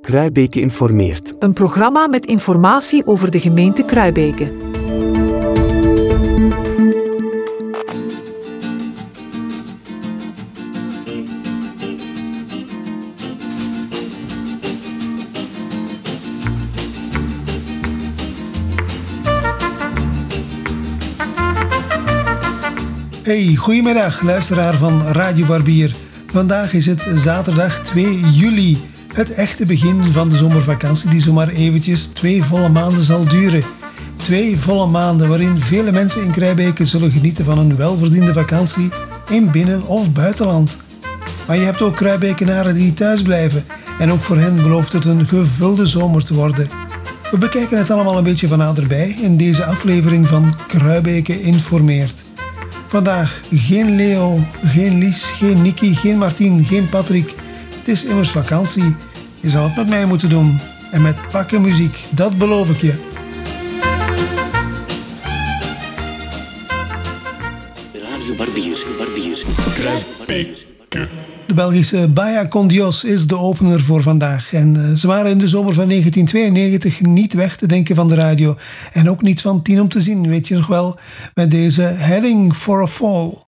Kruibeke informeert. Een programma met informatie over de gemeente Kruibeke. Hey, goedemiddag luisteraar van Radio Barbier. Vandaag is het zaterdag 2 juli. Het echte begin van de zomervakantie die zomaar eventjes twee volle maanden zal duren. Twee volle maanden waarin vele mensen in Krijbeke zullen genieten van een welverdiende vakantie in binnen- of buitenland. Maar je hebt ook Kruibekenaren die thuis blijven en ook voor hen belooft het een gevulde zomer te worden. We bekijken het allemaal een beetje van naderbij in deze aflevering van Kruibeke informeert. Vandaag geen Leo, geen Lies, geen Nicky, geen Martien, geen Patrick. Het is immers vakantie. Je zal het met mij moeten doen. En met pakken muziek, dat beloof ik je. Radio Barbier, Barbier. De Belgische Baia Con Dios is de opener voor vandaag. En eh, ze waren in de zomer van 1992 niet weg te denken van de radio. En ook niet van tien om te zien, weet je nog wel, met deze Heading for a Fall.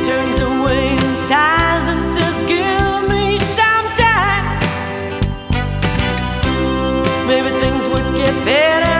he turns away and sighs and says, Give me some time. Maybe things would get better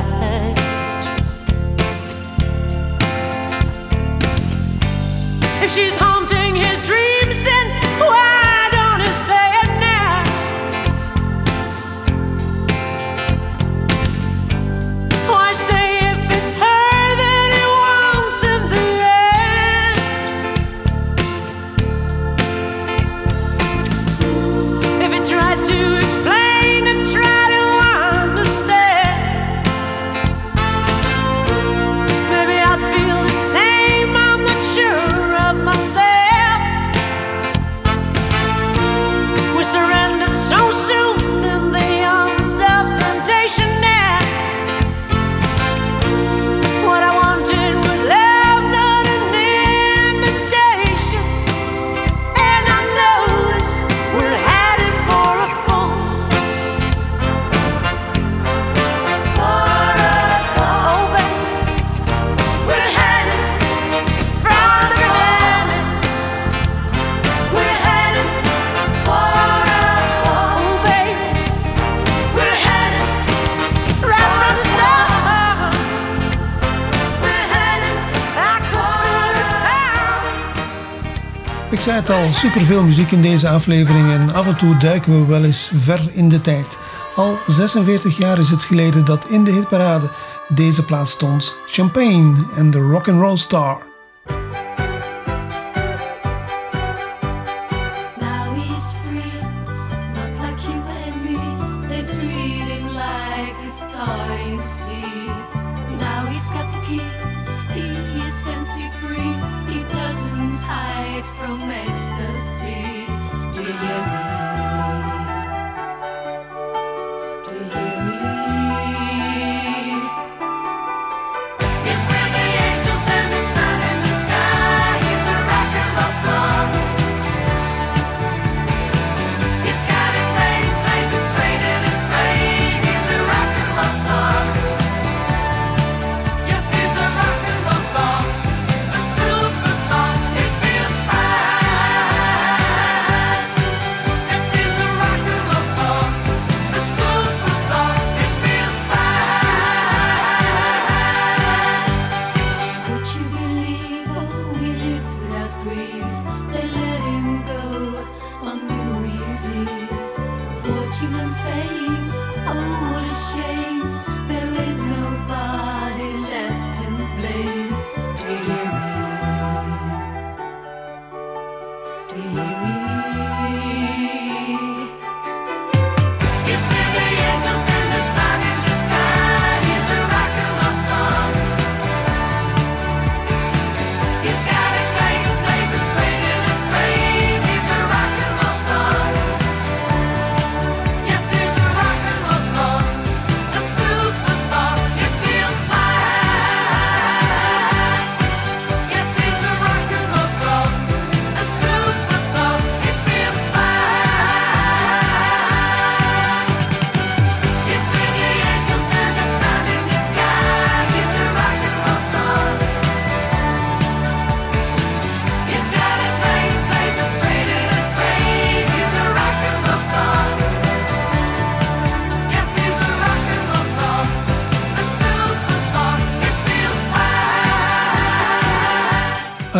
net al superveel muziek in deze aflevering en af en toe duiken we wel eens ver in de tijd. Al 46 jaar is het geleden dat in de hitparade deze plaats stond: Champagne en de Rock and Roll Star.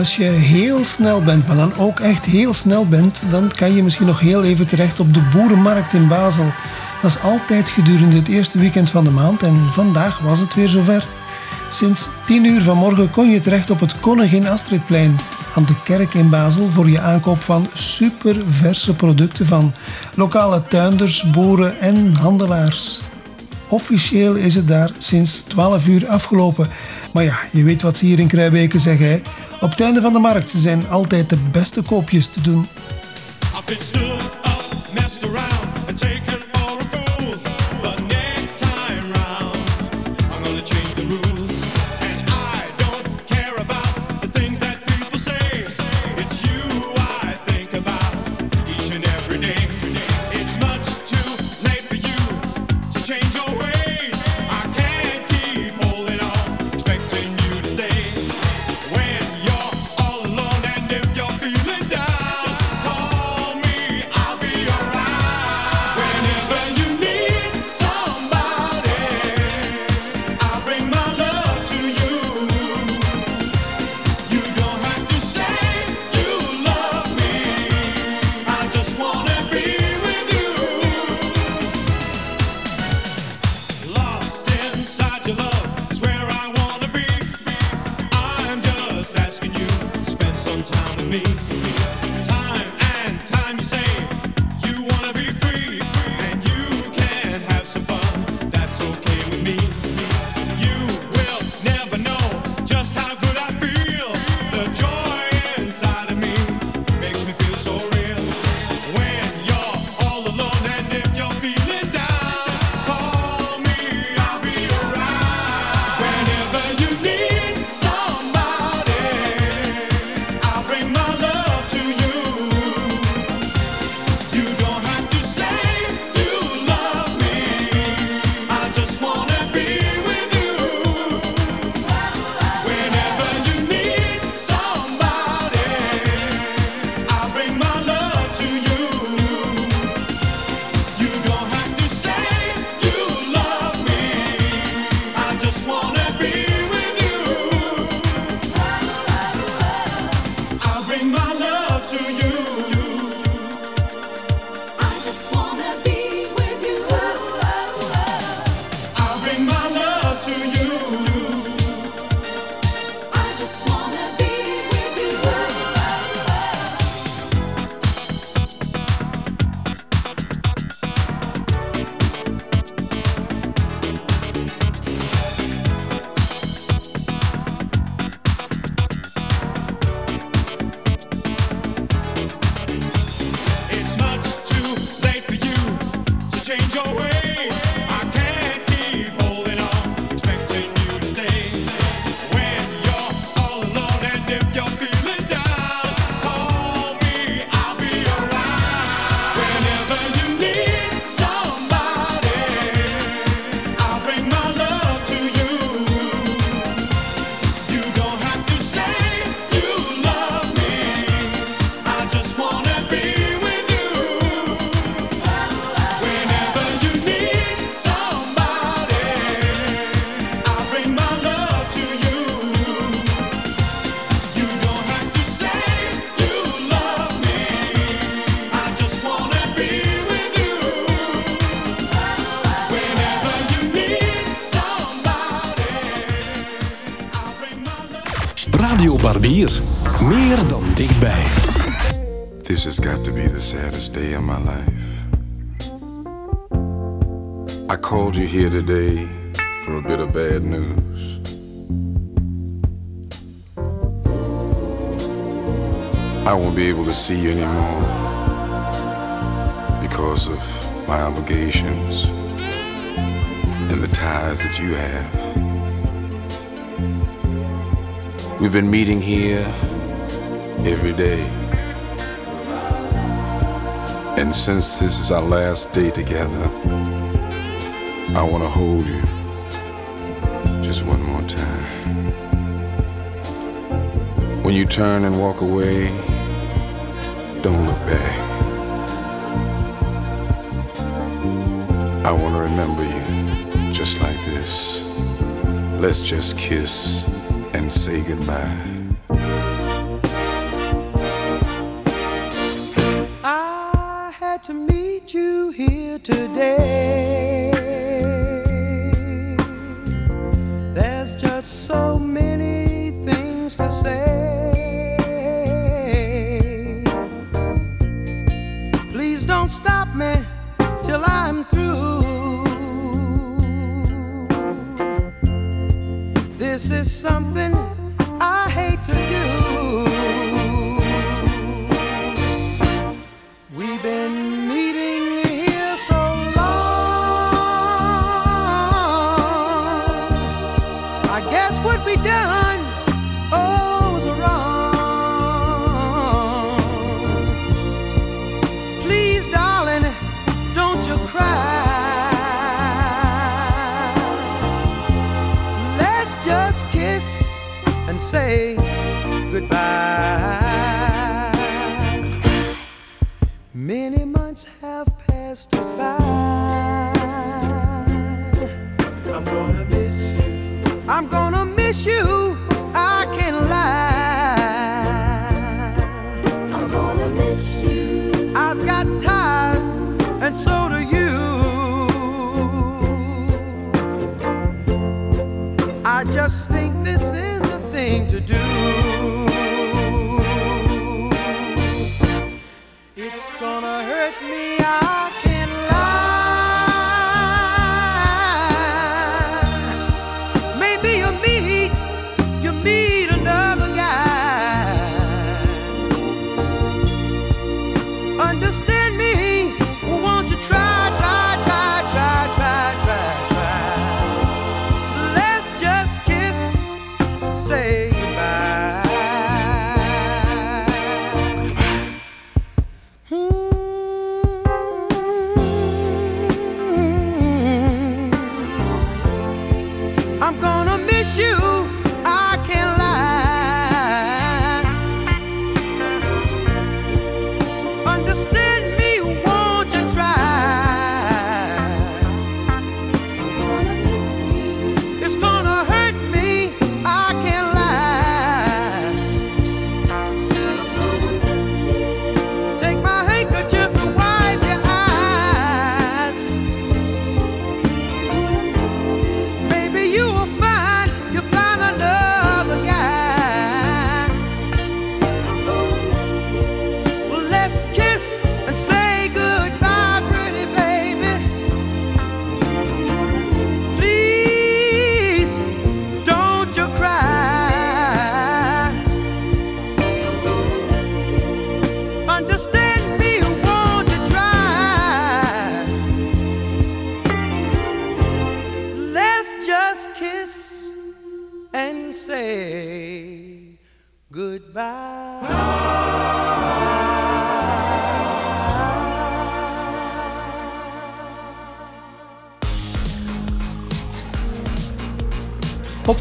als je heel snel bent, maar dan ook echt heel snel bent, dan kan je misschien nog heel even terecht op de boerenmarkt in Basel. Dat is altijd gedurende het eerste weekend van de maand en vandaag was het weer zover. Sinds 10 uur vanmorgen kon je terecht op het Koningin Astridplein aan de kerk in Basel voor je aankoop van superverse producten van lokale tuinders, boeren en handelaars. Officieel is het daar sinds 12 uur afgelopen. Maar ja, je weet wat ze hier in Kruijbeke zeggen. Hè? Op het einde van de markt zijn altijd de beste koopjes te doen. Barbier. Meer dan dichtbij. This has got to be the saddest day of my life. I called you here today for a bit of bad news. I won't be able to see you anymore because of my obligations and the ties that you have. We've been meeting here every day. And since this is our last day together, I want to hold you just one more time. When you turn and walk away, don't look back. I want to remember you just like this. Let's just kiss say goodbye.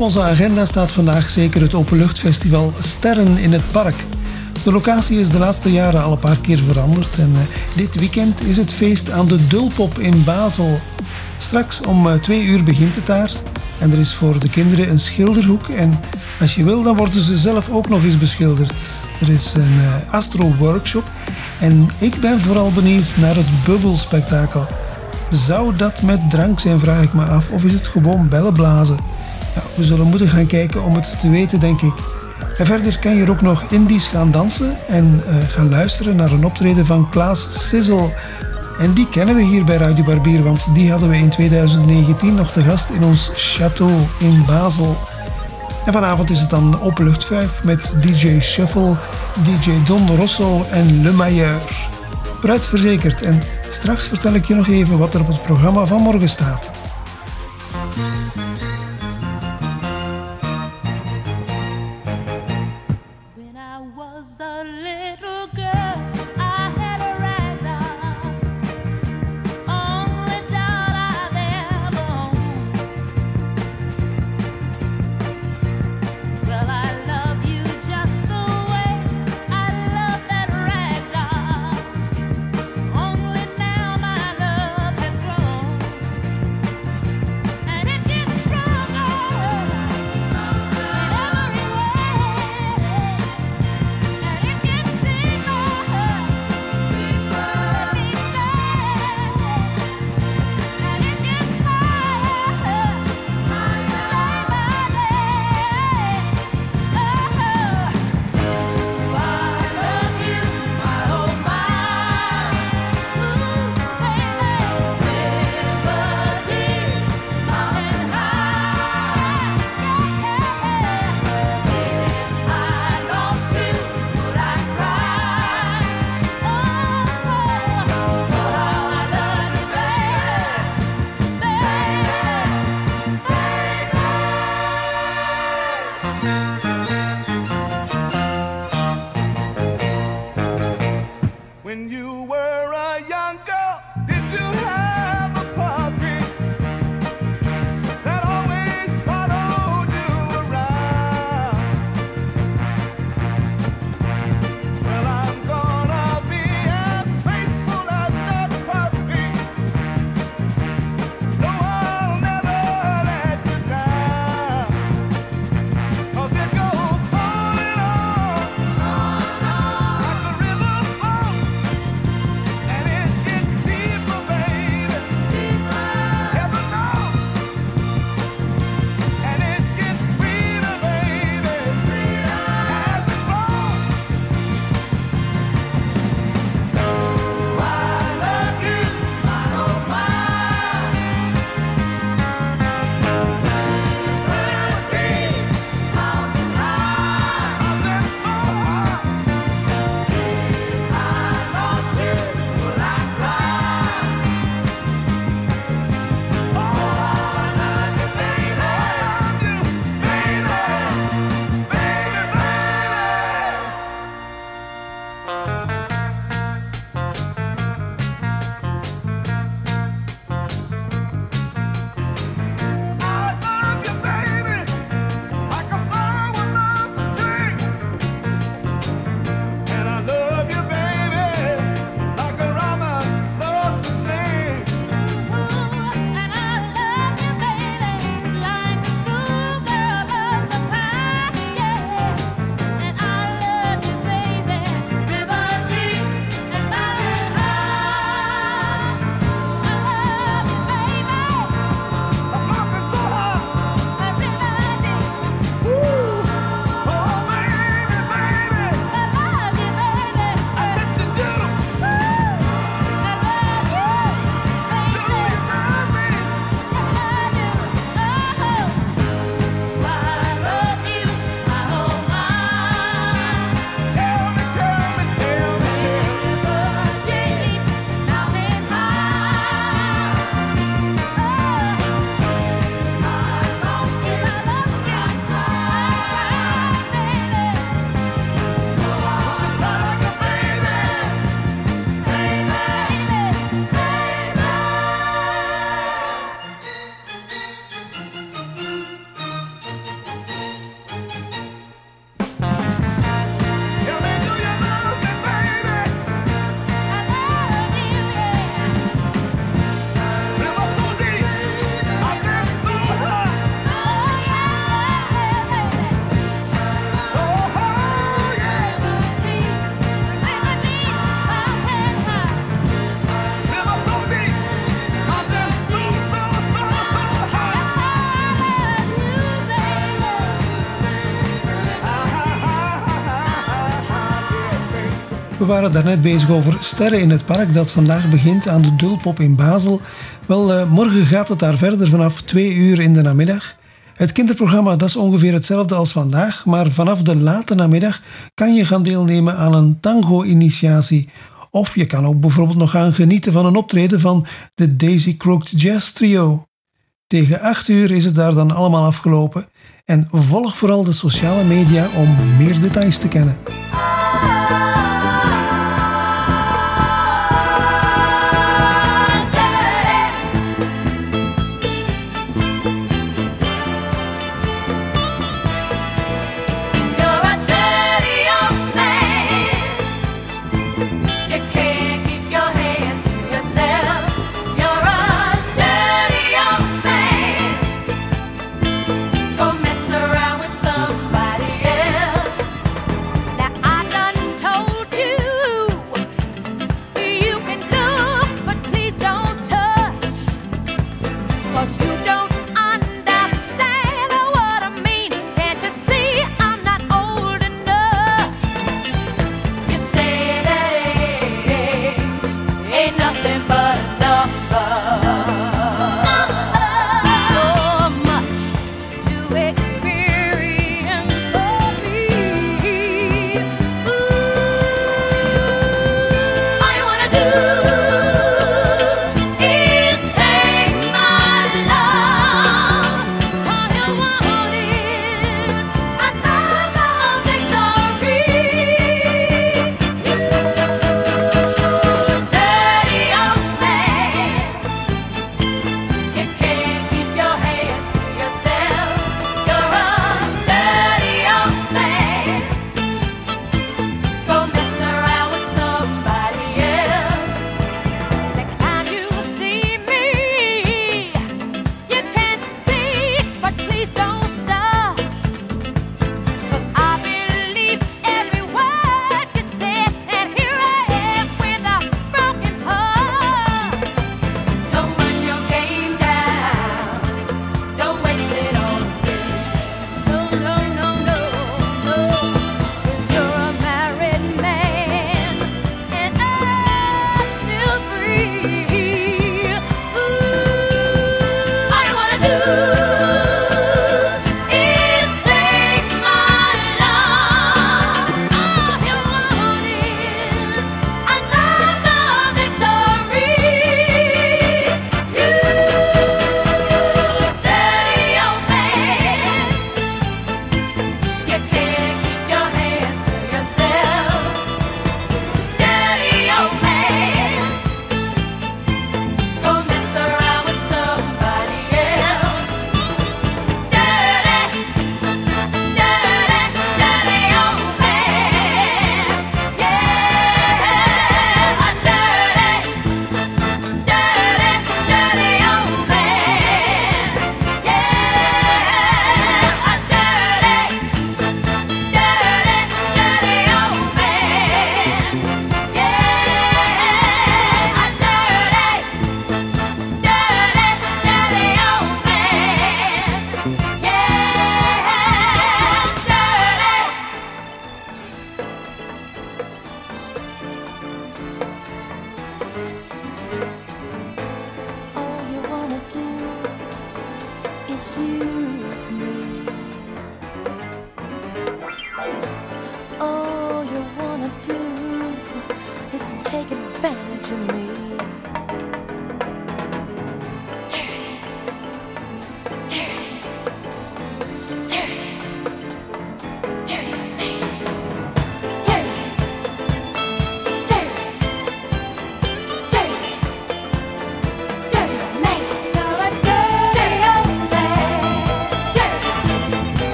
Op onze agenda staat vandaag zeker het openluchtfestival Sterren in het Park. De locatie is de laatste jaren al een paar keer veranderd en eh, dit weekend is het feest aan de Dulpop in Basel. Straks om eh, twee uur begint het daar en er is voor de kinderen een schilderhoek en als je wil dan worden ze zelf ook nog eens beschilderd. Er is een eh, astro-workshop en ik ben vooral benieuwd naar het bubbelspektakel. Zou dat met drank zijn, vraag ik me af, of is het gewoon bellen blazen? We zullen moeten gaan kijken om het te weten, denk ik. En verder kan je ook nog indies gaan dansen en eh, gaan luisteren naar een optreden van Klaas Sizzle. En die kennen we hier bij Radio Barbier, want die hadden we in 2019 nog te gast in ons château in Basel. En vanavond is het dan Openlucht 5 met DJ Shuffle, DJ Don Rosso en Le Mailleur. Bruid verzekerd en straks vertel ik je nog even wat er op het programma van morgen staat. waren daarnet bezig over Sterren in het Park, dat vandaag begint aan de Dulpop in Basel. Wel, eh, morgen gaat het daar verder vanaf twee uur in de namiddag. Het kinderprogramma dat is ongeveer hetzelfde als vandaag, maar vanaf de late namiddag kan je gaan deelnemen aan een tango-initiatie. Of je kan ook bijvoorbeeld nog gaan genieten van een optreden van de Daisy Crooked Jazz Trio. Tegen 8 uur is het daar dan allemaal afgelopen. En volg vooral de sociale media om meer details te kennen.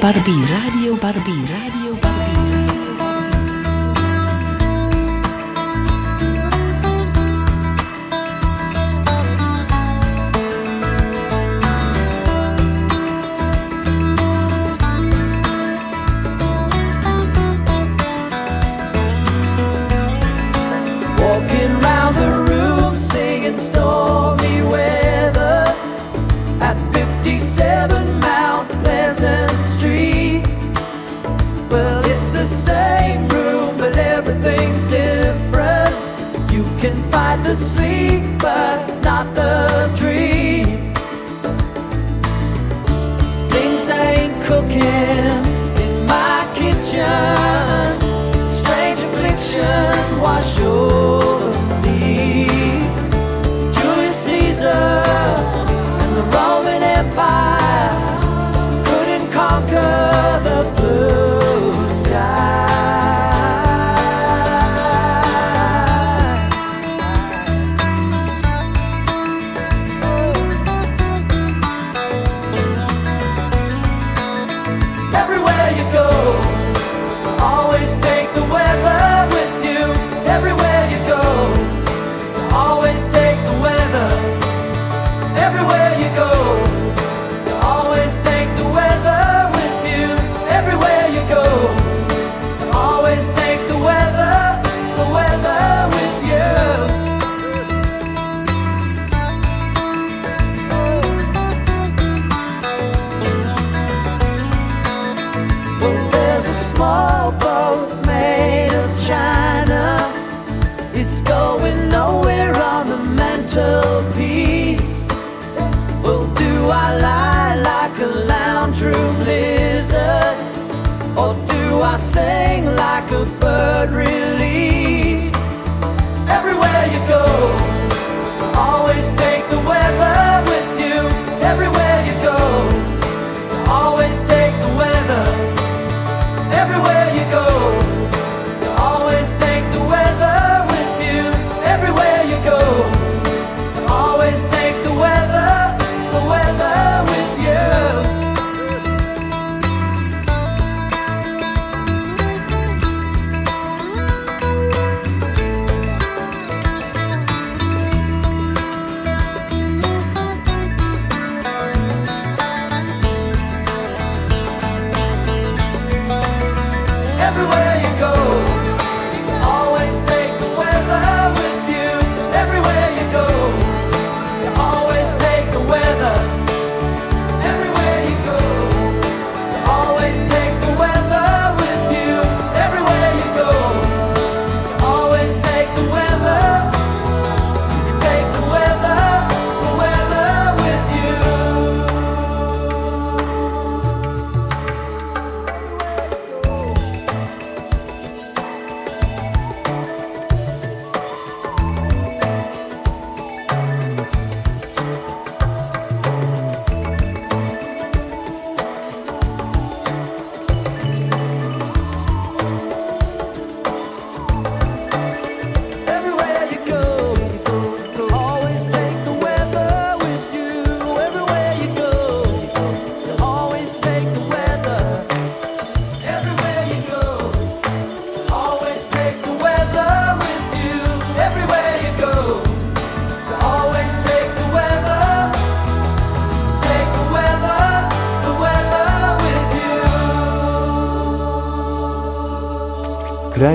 Barbie, Radio Barbie, Radio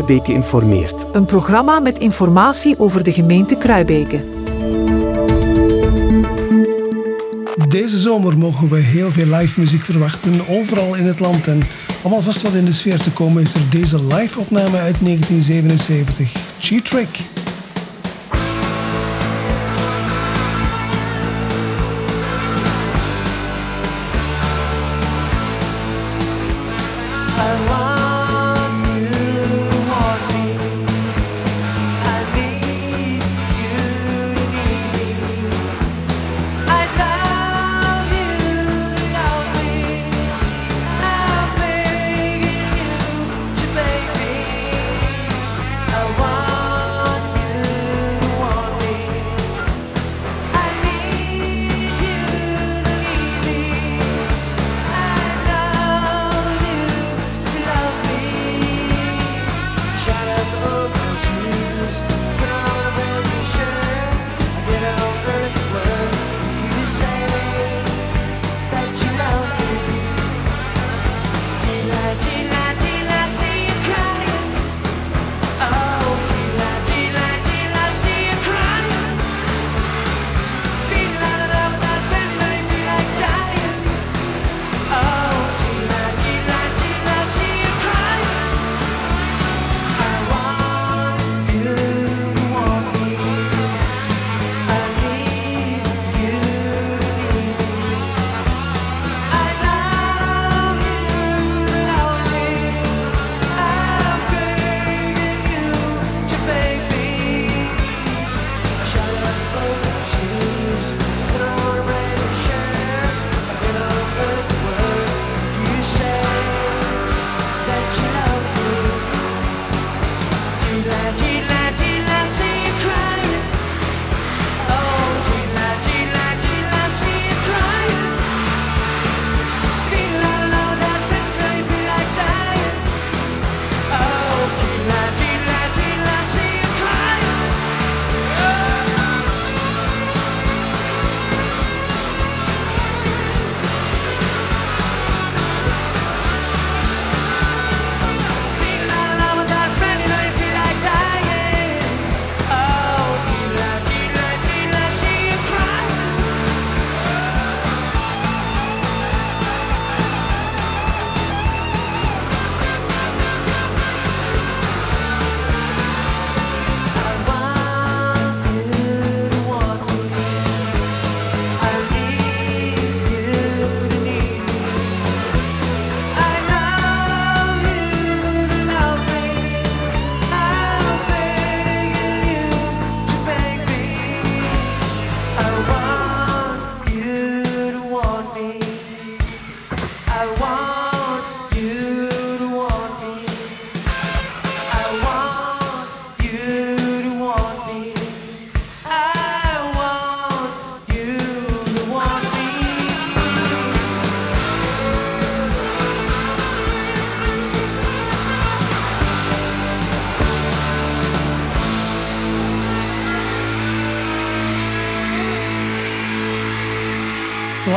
Kruibeke informeert. Een programma met informatie over de gemeente Kruibeke. Deze zomer mogen we heel veel live muziek verwachten, overal in het land. En om alvast wat in de sfeer te komen, is er deze live opname uit 1977, Cheat Trick.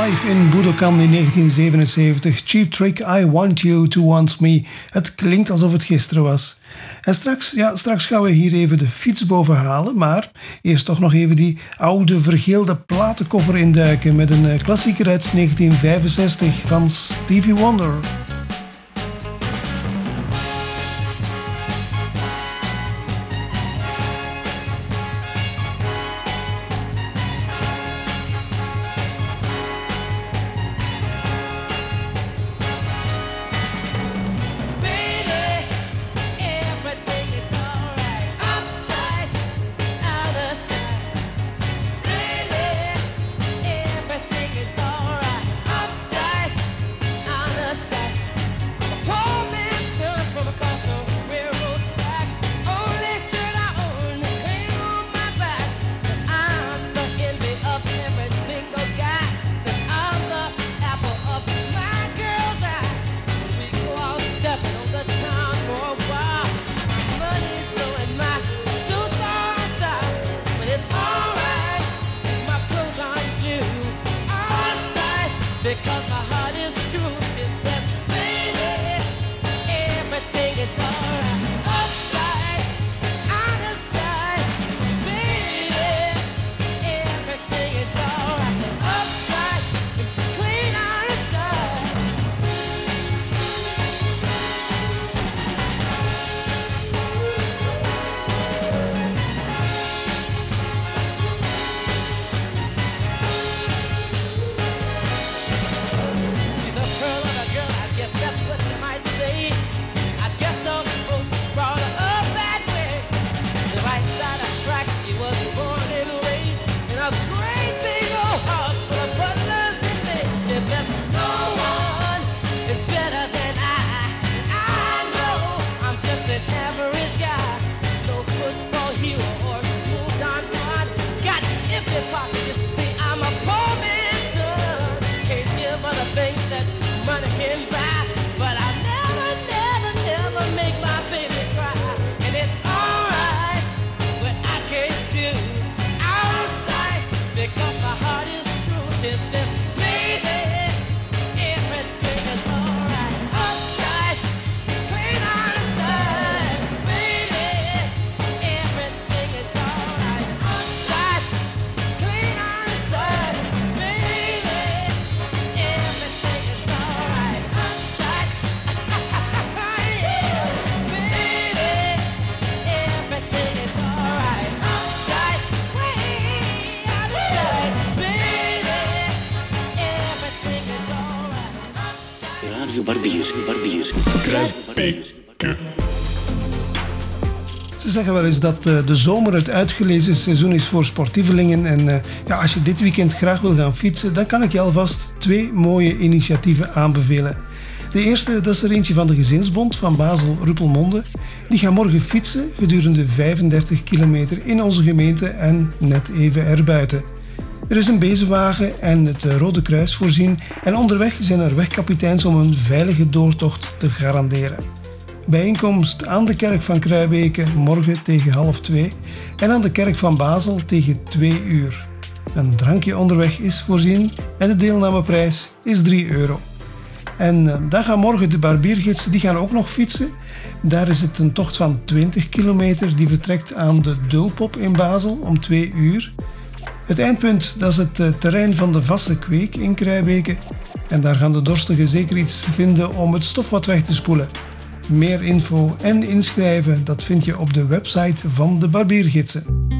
Live in Budokan in 1977. Cheap Trick, I Want You to Want Me. Het klinkt alsof het gisteren was. En straks, ja, straks gaan we hier even de fiets boven halen. Maar eerst toch nog even die oude vergeelde platenkoffer induiken. Met een eh, klassieker uit 1965 van Stevie Wonder. Ze zeggen wel eens dat eh, de zomer het uitgelezen seizoen is voor sportievelingen. En eh, ja, als je dit weekend graag wil gaan fietsen, dan kan ik je alvast twee mooie initiatieven aanbevelen. De eerste dat is er eentje van de Gezinsbond van Basel-Ruppelmonde. Die gaan morgen fietsen gedurende 35 kilometer in onze gemeente en net even erbuiten. Er is een bezenwagen en het eh, Rode Kruis voorzien en onderweg zijn er wegkapiteins om een veilige doortocht te garanderen. Bijeenkomst aan de kerk van Kruibeke morgen tegen half twee en aan de kerk van Basel tegen twee uur. Een drankje onderweg is voorzien en de deelnameprijs is 3 euro. En eh, dan gaan morgen de barbiergidsen, die gaan ook nog fietsen. Daar is het een tocht van 20 kilometer die vertrekt aan de Dulpop in Basel om 2 uur. Het eindpunt dat is het eh, terrein van de Vasse Kweek in Kruibeke. En daar gaan de dorstigen zeker iets vinden om het stof wat weg te spoelen. Meer info en inschrijven, dat vind je op de website van de Barbiergidsen.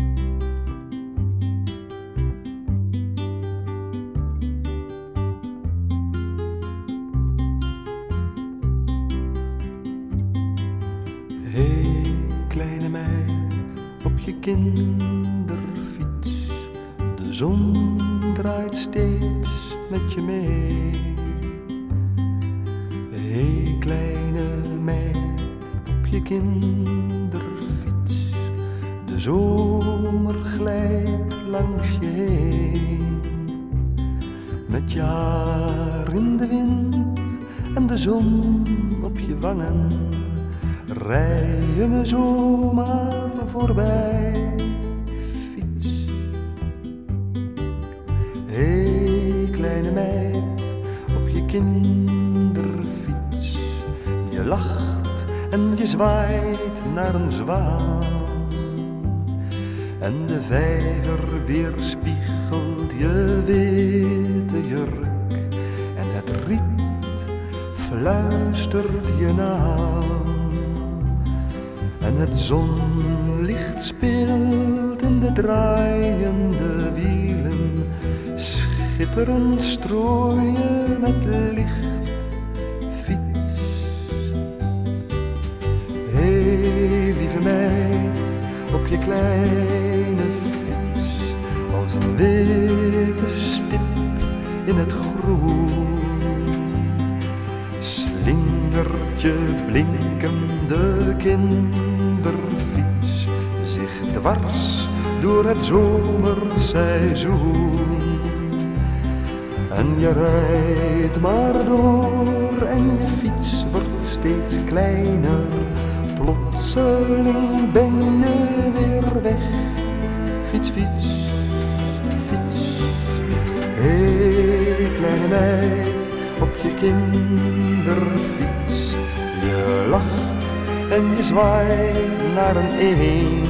Draaiende wielen. Schitterend strooien met licht fiets. Hé, lieve meid, op je kleine fiets. Als een witte stip in het groen. Slingert je blinkende kinderfiets zich dwars door het zomerseizoen. En je rijdt maar door en je fiets wordt steeds kleiner. Plotseling ben je weer weg. Fiets, fiets, fiets. Hé, kleine meid, op je kinderfiets. Je lacht en je zwaait naar een eend.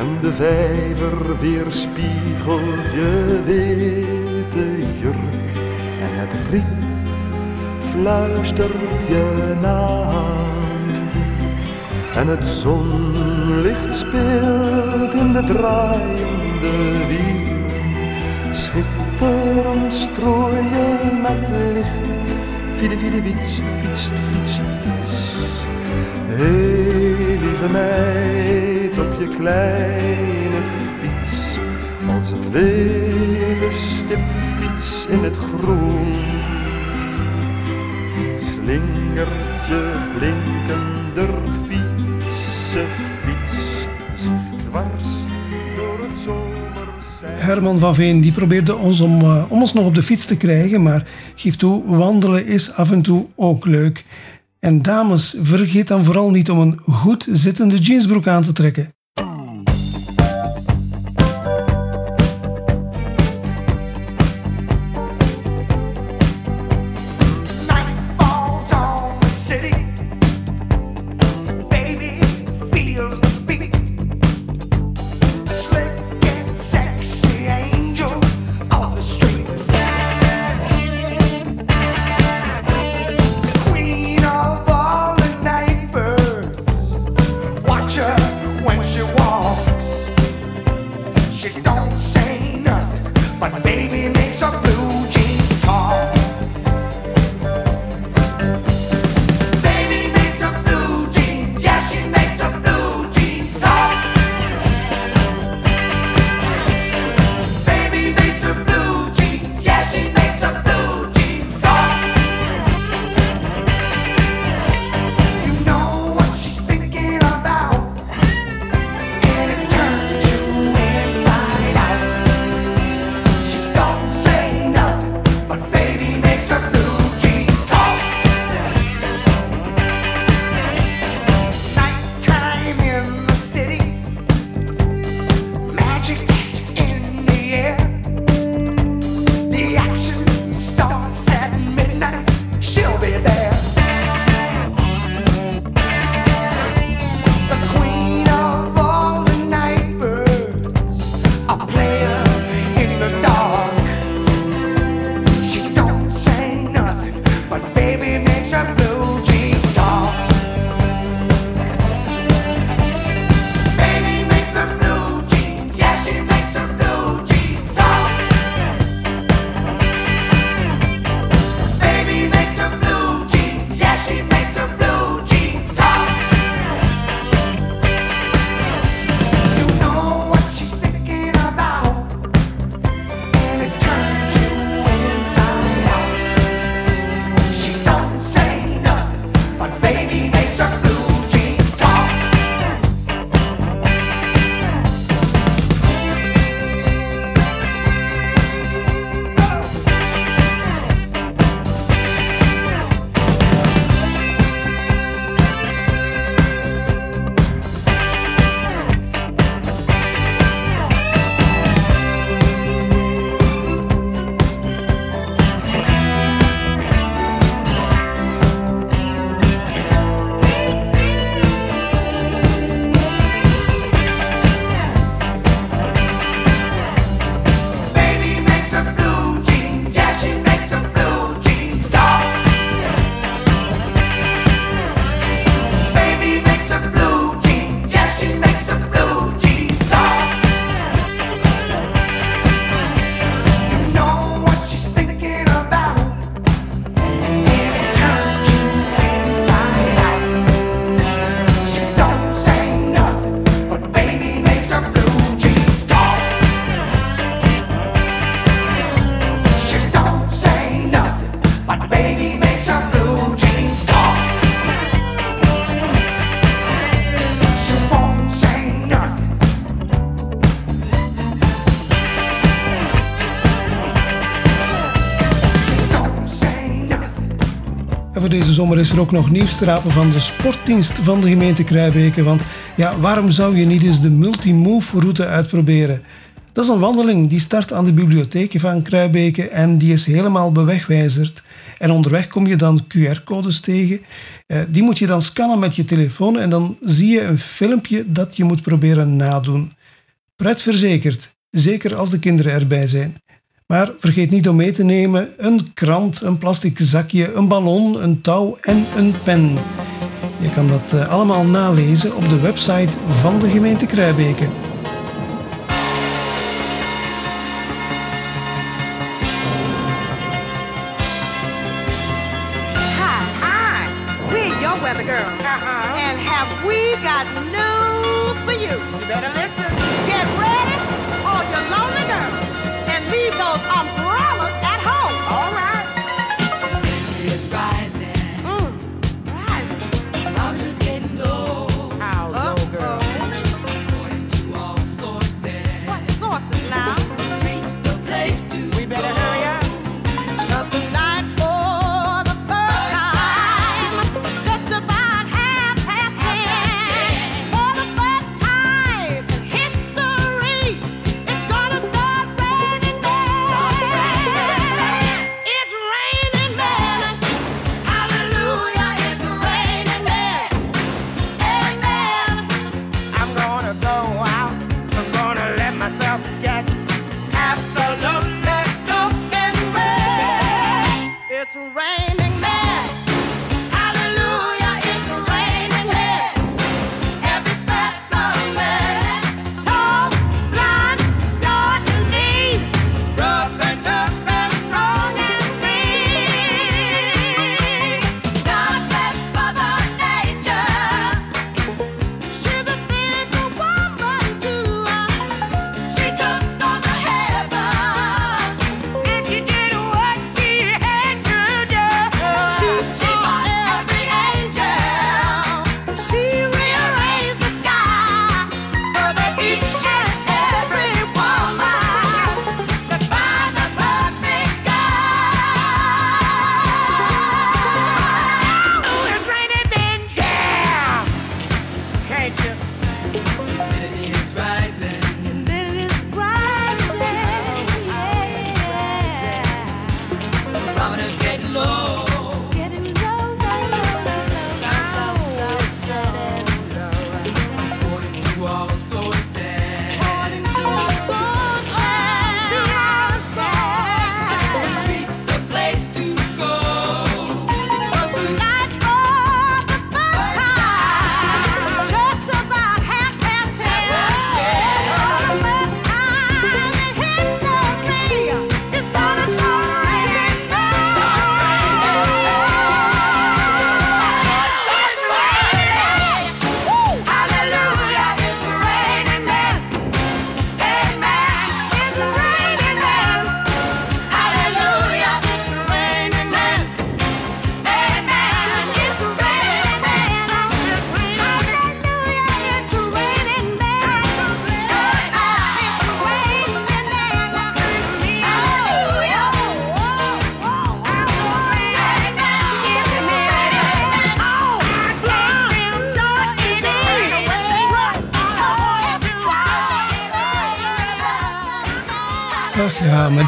En de vijver weerspiegelt je witte jurk. En het riet fluistert je naam. En het zonlicht speelt in de draaiende wielen. Schitterend strooien met licht. Fiede, fiede, fiets, fiets, fiets, fiets. Hé, lieve meid, je kleine fiets. Als een witte stipfiets in het groen. Slingert je blinkender fietsen fiets. Zich dwars door het zomerseizoen. Herman van Veen die probeerde ons om, eh, om ons nog op de fiets te krijgen, maar geef toe, wandelen is af en toe ook leuk. En dames, vergeet dan vooral niet om een goed zittende jeansbroek aan te trekken. Zomer is er ook nog nieuws te rapen van de sportdienst van de gemeente Kruibeke. Want ja, waarom zou je niet eens de Multimove route uitproberen? Dat is een wandeling die start aan de bibliotheek van Kruibeke en die is helemaal bewegwijzerd. En onderweg kom je dan QR-codes tegen. Eh, die moet je dan scannen met je telefoon en dan zie je een filmpje dat je moet proberen nadoen. Pret verzekerd, zeker als de kinderen erbij zijn. Maar vergeet niet om mee te nemen een krant, een plastic zakje, een ballon, een touw en een pen. Je kan dat eh, allemaal nalezen op de website van de gemeente Kruibeke.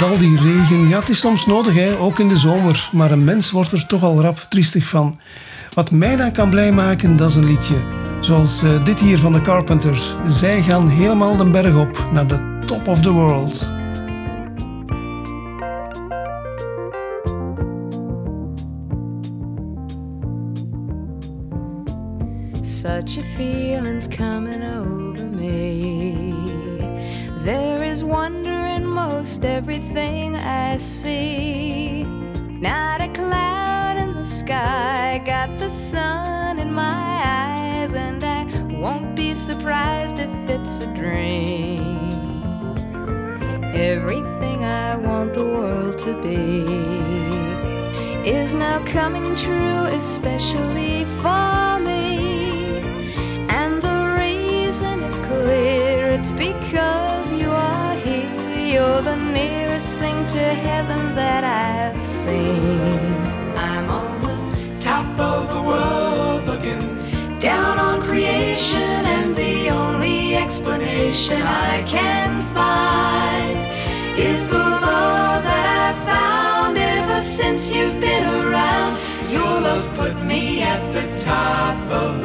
Al die regen. Ja, het is soms nodig, hè? ook in de zomer. Maar een mens wordt er toch al rap triestig van. Wat mij dan kan blij maken, dat is een liedje. Zoals eh, dit hier van de Carpenters. Zij gaan helemaal de berg op, naar de top of the world. Such a feeling's coming everything I see. Not a cloud in the sky, got the sun in my eyes, and I won't be surprised if it's a dream. Everything I want the world to be is now coming true, especially for me. And the reason is clear it's because you are here. You're the to heaven that I've seen. I'm on the top of the world looking down on creation, and the only explanation I can find is the love that I've found ever since you've been around. Your love's put me at the top of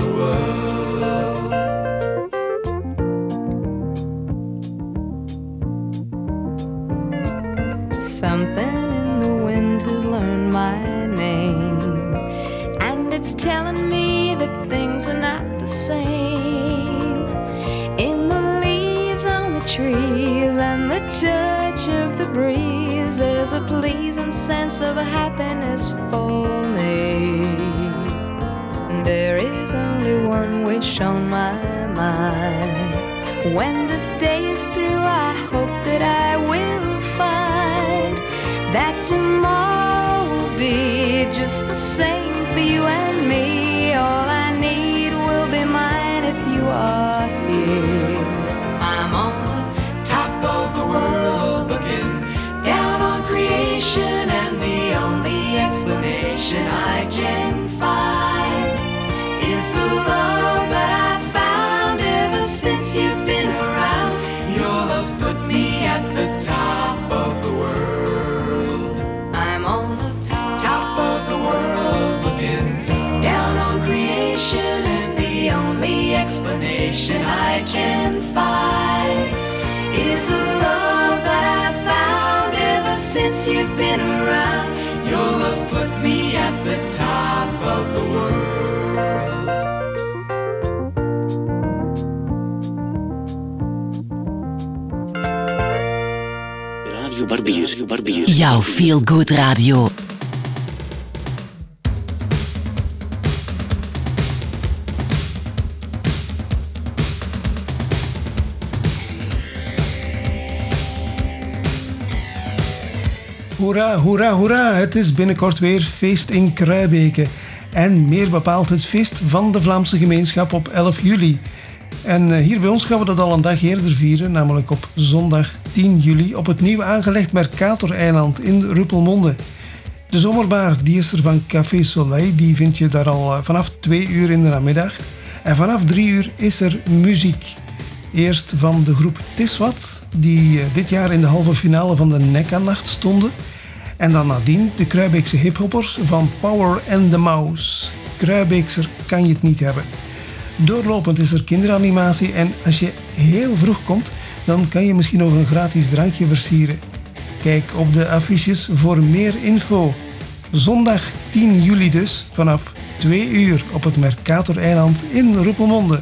sense of happiness for me. There is only one wish on my mind. When this day is through, I hope that I will find that tomorrow will be just the same for you and me. All I need will be mine if you are here. I can Barbier. Jouw Feel Good Radio. Hoera, hoera, hoera. Het is binnenkort weer feest in Kruibeke. En meer bepaald het feest van de Vlaamse gemeenschap op 11 juli. En eh, hier bij ons gaan we dat al een dag eerder vieren, namelijk op zondag 10 juli op het nieuw aangelegd Mercator-eiland in Ruppelmonde. De zomerbar die is er van Café Soleil, die vind je daar al eh, vanaf 2 uur in de namiddag. En vanaf 3 uur is er muziek. Eerst van de groep Tiswat, die eh, dit jaar in de halve finale van de Nekka-nacht stonden. En dan nadien de Kruibeekse hiphoppers van Power and the Mouse. Kruibeekser kan je het niet hebben. Doorlopend is er kinderanimatie en als je heel vroeg komt, dan kan je misschien nog een gratis drankje versieren. Kijk op de affiches voor meer info. Zondag 10 juli dus, vanaf 2 uur op het Mercator-eiland in Ruppelmonde.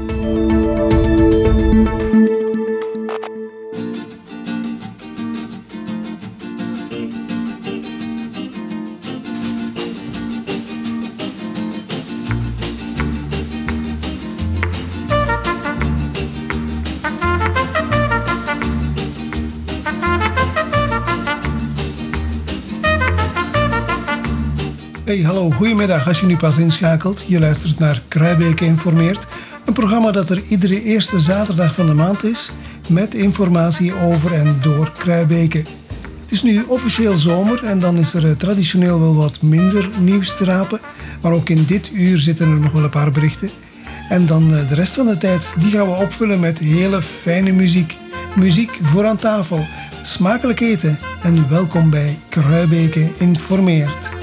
Als je nu pas inschakelt. Je luistert naar Kruibeke Informeert. Een programma dat er iedere eerste zaterdag van de maand is. Met informatie over en door Kruibeke. Het is nu officieel zomer en dan is er eh, traditioneel wel wat minder nieuws te rapen. Maar ook in dit uur zitten er nog wel een paar berichten. En dan eh, de rest van de tijd, die gaan we opvullen met hele fijne muziek. Muziek voor aan tafel. Smakelijk eten en welkom bij Kruibeke Informeert.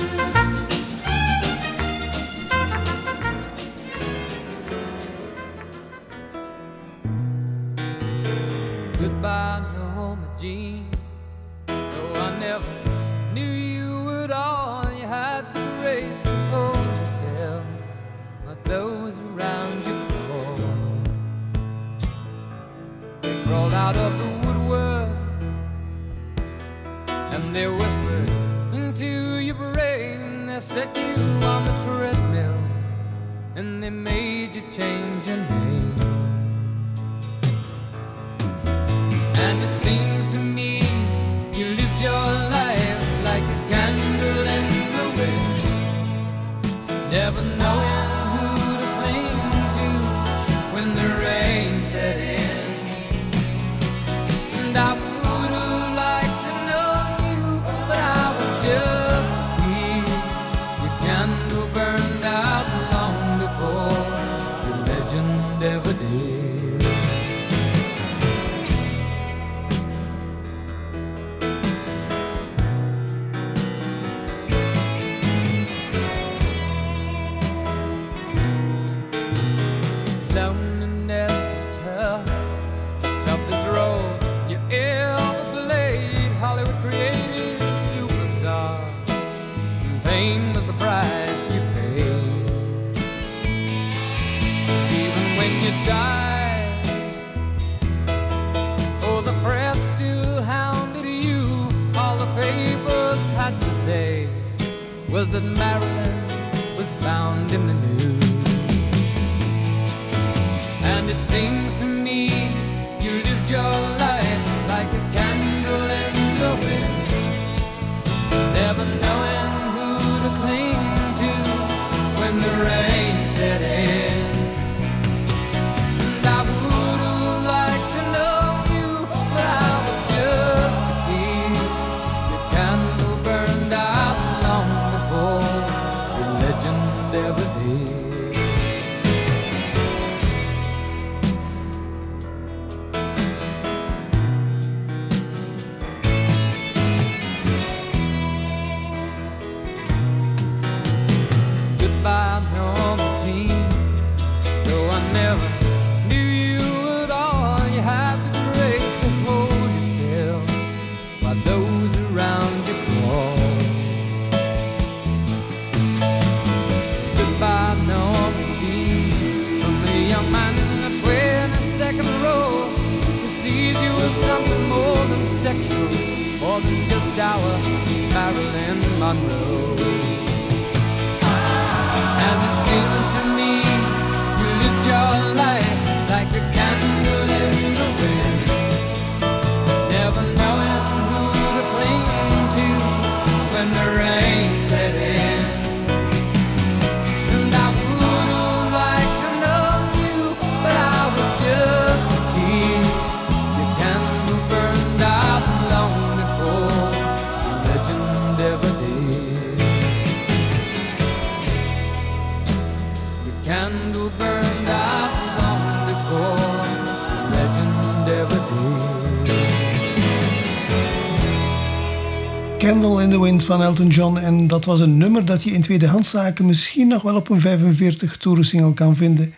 Van Elton John. En dat was een nummer dat je in tweedehandszaken misschien nog wel op een 45 toeren single kan vinden.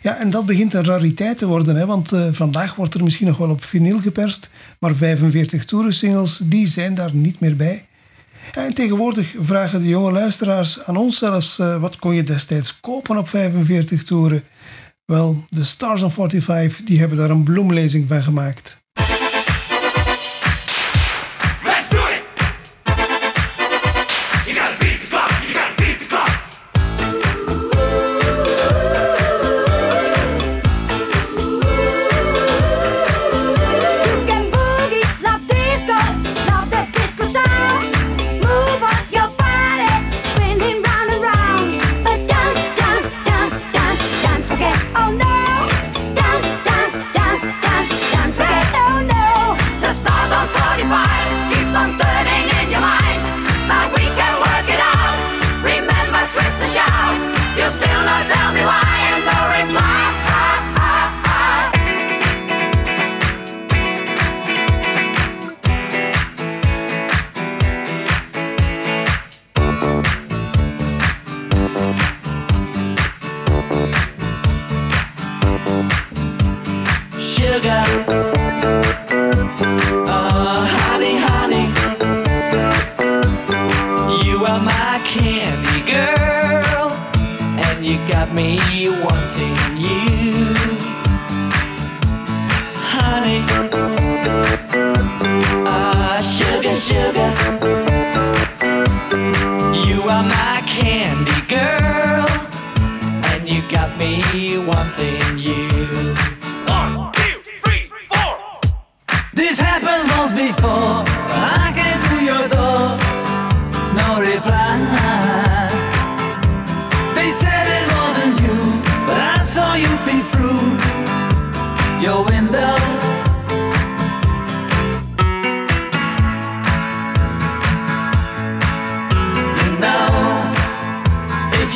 Ja, en dat begint een rariteit te worden, hè, want eh, vandaag wordt er misschien nog wel op vinyl geperst, maar 45 toeren singles, die zijn daar niet meer bij. En tegenwoordig vragen de jonge luisteraars aan ons zelfs eh, wat kon je destijds kopen op 45 toeren. Wel, de Stars on 45 die hebben daar een bloemlezing van gemaakt.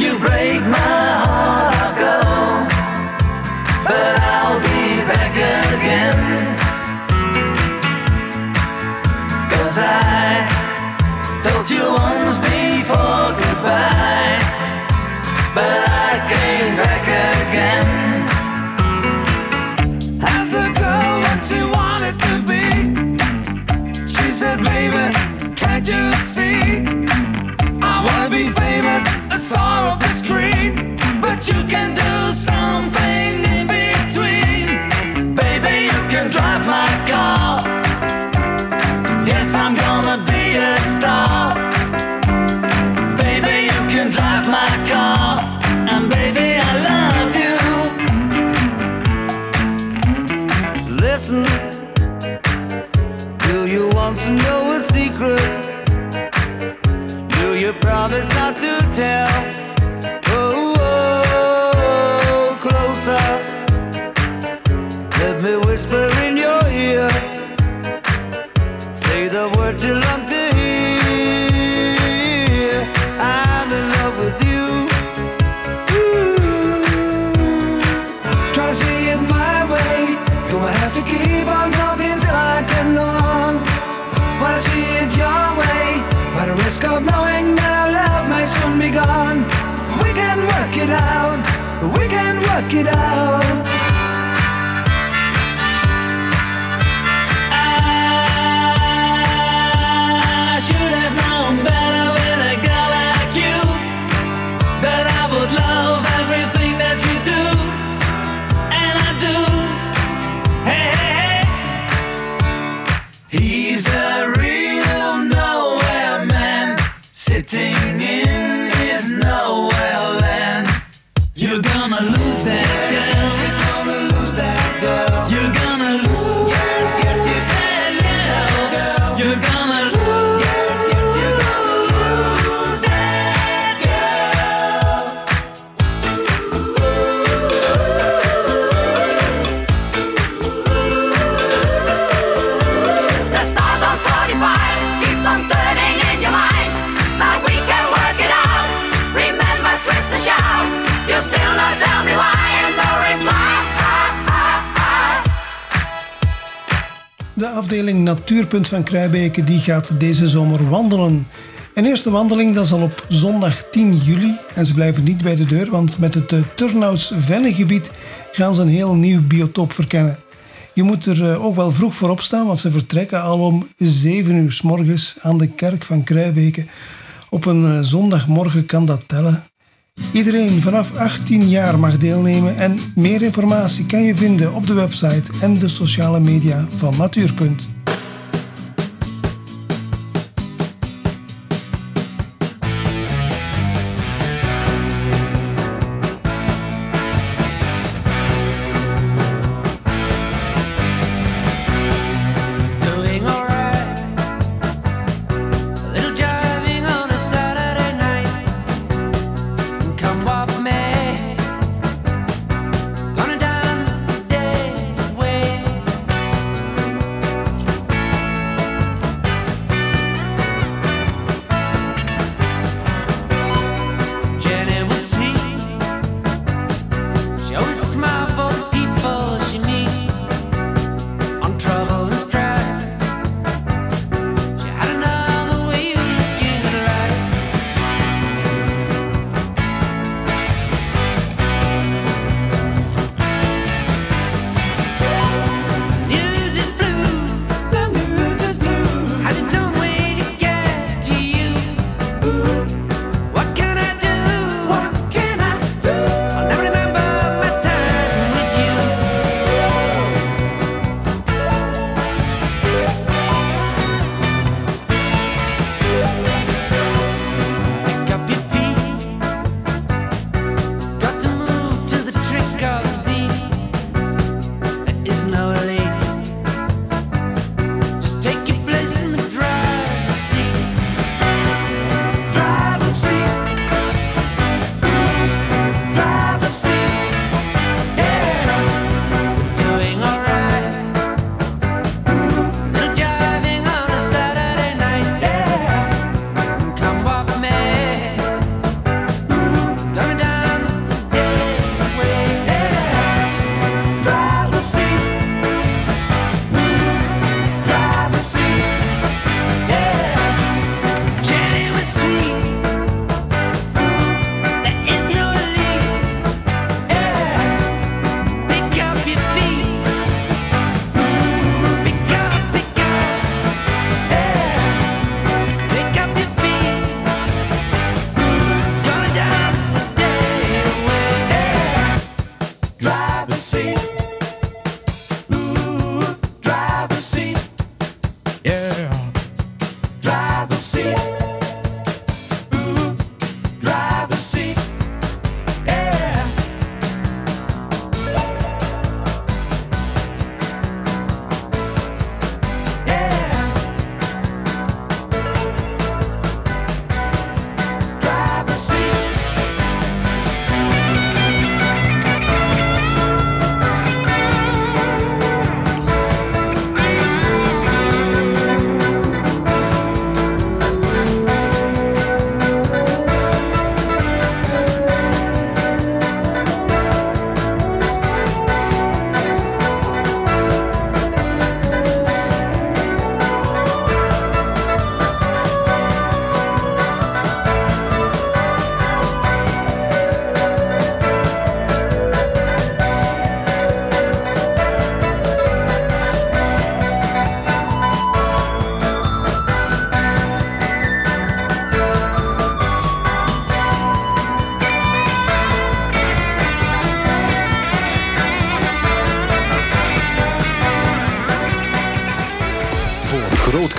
You break my you can do it out. Natuurpunt van Kruibeke die gaat deze zomer wandelen. Een eerste wandeling dat is al op zondag 10 juli. En ze blijven niet bij de deur, want met het eh, Turnouts Vennegebied gaan ze een heel nieuw biotoop verkennen. Je moet er eh, ook wel vroeg voor opstaan, want ze vertrekken al om 7 uur s morgens aan de kerk van Kruibeke. Op een eh, zondagmorgen kan dat tellen. Iedereen vanaf 18 jaar mag deelnemen en meer informatie kan je vinden op de website en de sociale media van Natuurpunt.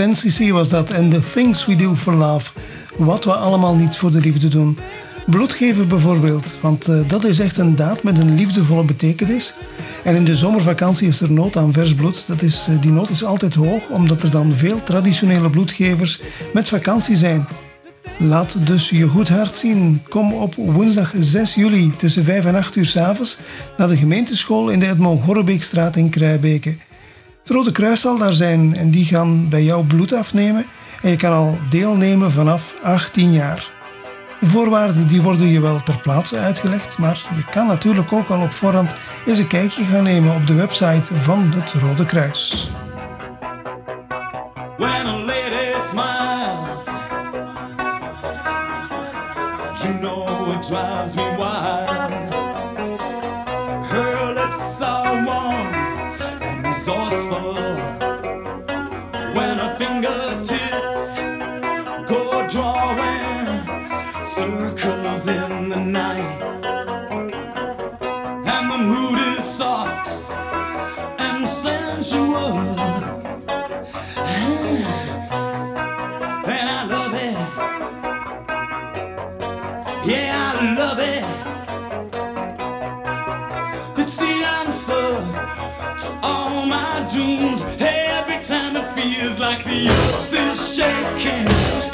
Love. 10cc was dat en The Things We Do For Love. Wat we allemaal niet voor de liefde doen. Bloed geven bijvoorbeeld, want eh, dat is echt een daad met een liefdevolle betekenis. En in de zomervakantie is er nood aan vers bloed. Dat is, eh, die nood is altijd hoog, omdat er dan veel traditionele bloedgevers met vakantie zijn. Laat dus je goed hart zien. Kom op woensdag 6 juli tussen 5 en 8 uur s'avonds naar de gemeenteschool in de Edmond Gorrebeekstraat in Kruibeke. Het Rode Kruis zal daar zijn en die gaan bij jou bloed afnemen en je kan al deelnemen vanaf 18 jaar. De voorwaarden die worden je wel ter plaatse uitgelegd, maar je kan natuurlijk ook al op voorhand eens een kijkje gaan nemen op de website van het Rode Kruis. When her fingertips go drawing circles in the night, and the mood is soft and sensual. And I love it. Yeah, dreams. Every time it feels like the earth is shaking.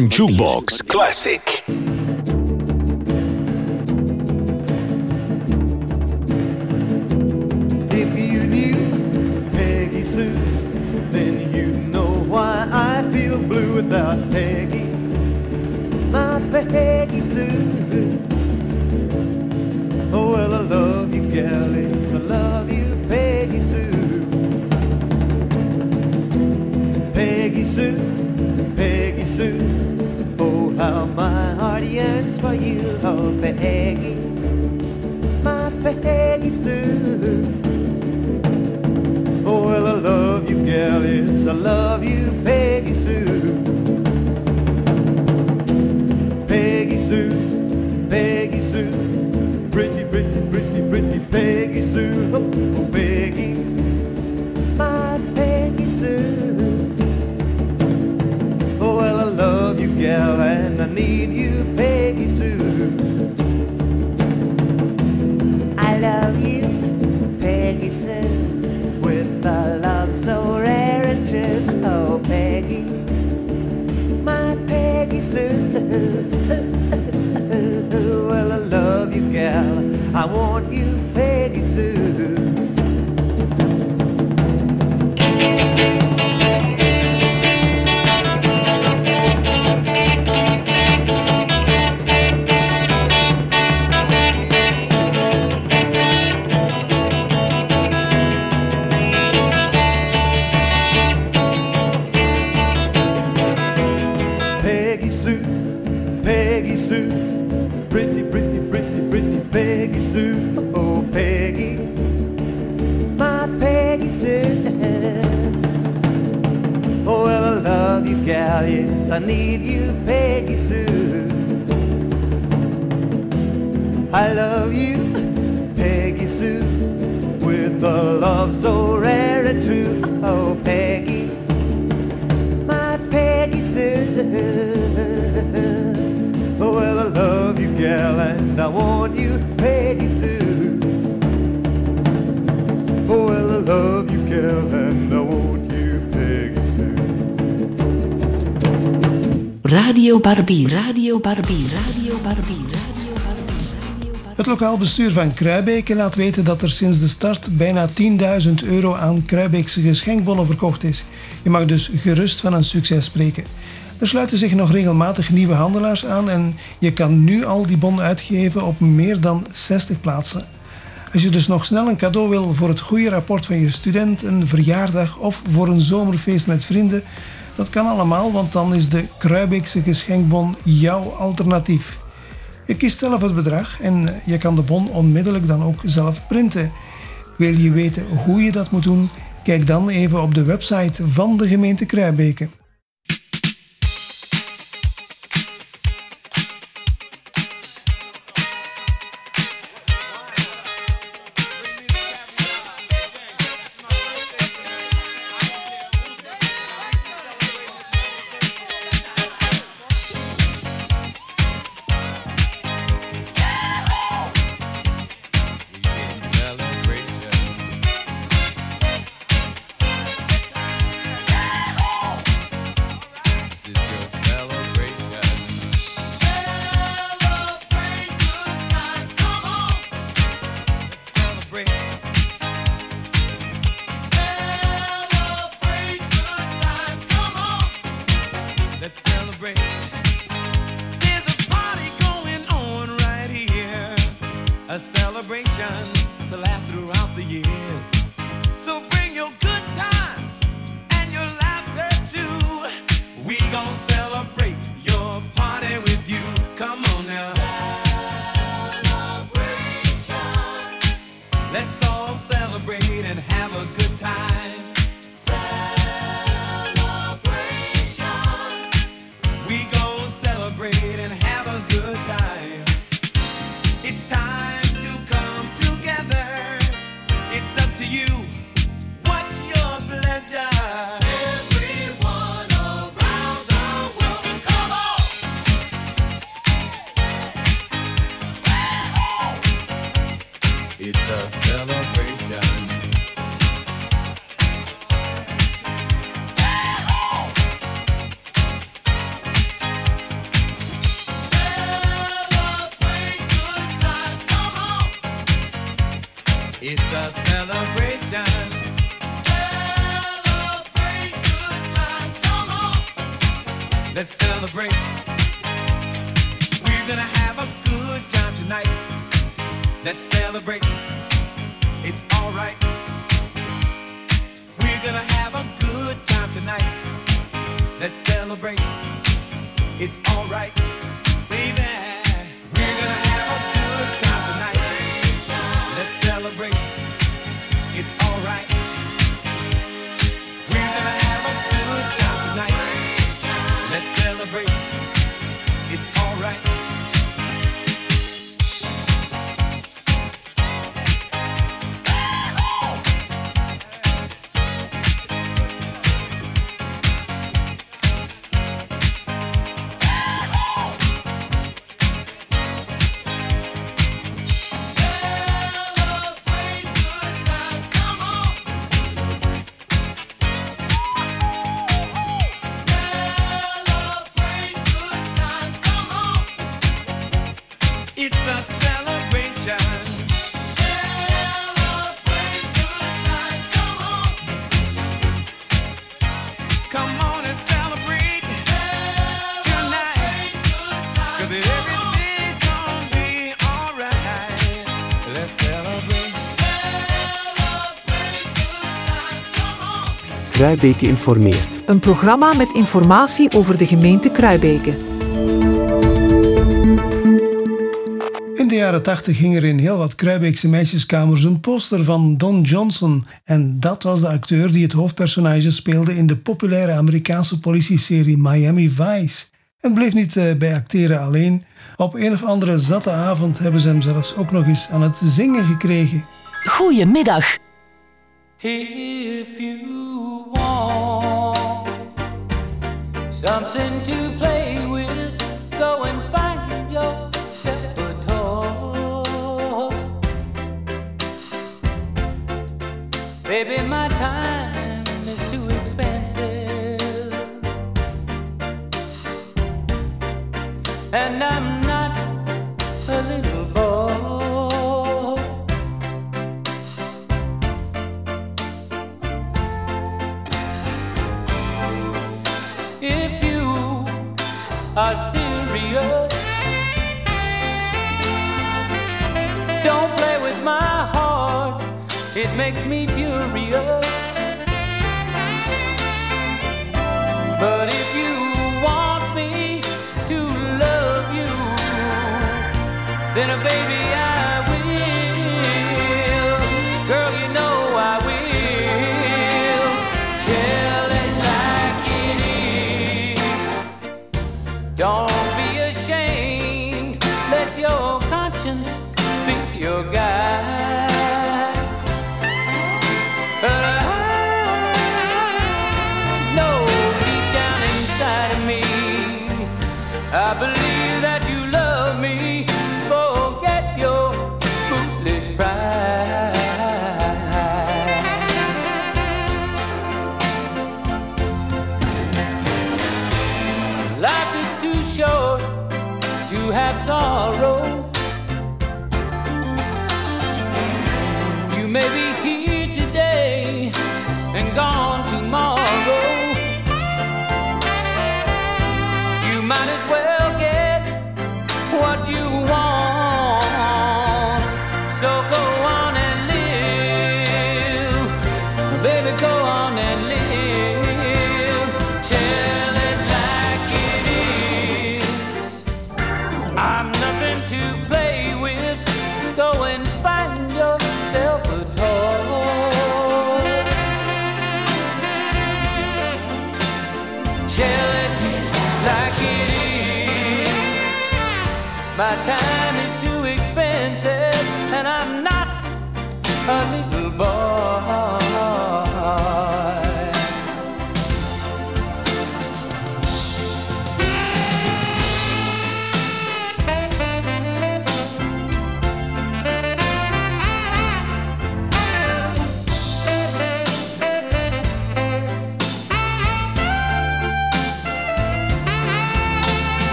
Een jukebox classic. If you knew Peggy Sue, then you know why I feel blue without Peggy. My Peggy Sue. Oh, well, I love you, galleys. I love you, Peggy Sue. Peggy Sue, Peggy Sue. Oh, my heart yearns for you, oh, Peggy my Peggy Sue. Oh, well, I love you, gal, yes, I love you, Peggy Sue. Need you, Peggy Sue. I love you, Peggy Sue, with a love so rare Radio Barbier. Radio Barbier. Radio Barbier. Het lokaal bestuur van Kruibeke laat weten dat er sinds de start bijna 10.000 euro aan Kruibeekse geschenkbonnen verkocht is. Je mag dus gerust van een succes spreken. Er sluiten zich nog regelmatig nieuwe handelaars aan en je kan nu al die bon uitgeven op meer dan 60 plaatsen. Als je dus nog snel een cadeau wil voor het goede rapport van je student, een verjaardag of voor een zomerfeest met vrienden, dat kan allemaal, want dan is de Kruibeekse geschenkbon jouw alternatief. Je kiest zelf het bedrag en je kan de bon onmiddellijk dan ook zelf printen. Wil je weten hoe je dat moet doen? Kijk dan even op de website van de gemeente Kruibeke. Kruibeke informeert. Een programma met informatie over de gemeente Kruibeke. In de jaren 80 ging er in heel wat Kruibeekse meisjeskamers een poster van Don Johnson. En dat was de acteur die het hoofdpersonage speelde in de populaire Amerikaanse politieserie Miami Vice. en bleef niet eh, bij acteren alleen. Op een of andere zatte avond hebben ze hem zelfs ook nog eens aan het zingen gekregen. Goedemiddag. If Something to play with. Go and find yourself a toy. Baby, my time is too expensive. And I'm makes me furious. But if you want me to love you, then a baby.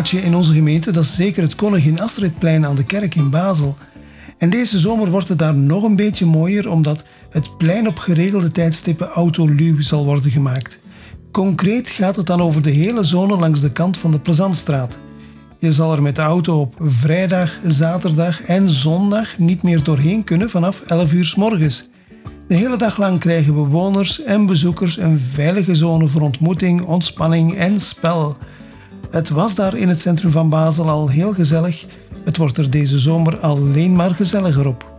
In onze gemeente, dat is zeker het Koningin Astridplein aan de kerk in Basel. En deze zomer wordt het daar nog een beetje mooier omdat het plein op geregelde tijdstippen autoluw zal worden gemaakt. Concreet gaat het dan over de hele zone langs de kant van de Plezantstraat. Je zal er met de auto op vrijdag, zaterdag en zondag niet meer doorheen kunnen vanaf 11 uur s morgens. De hele dag lang krijgen bewoners en bezoekers een veilige zone voor ontmoeting, ontspanning en spel. Het was daar in het centrum van Basel al heel gezellig. Het wordt er deze zomer alleen maar gezelliger op.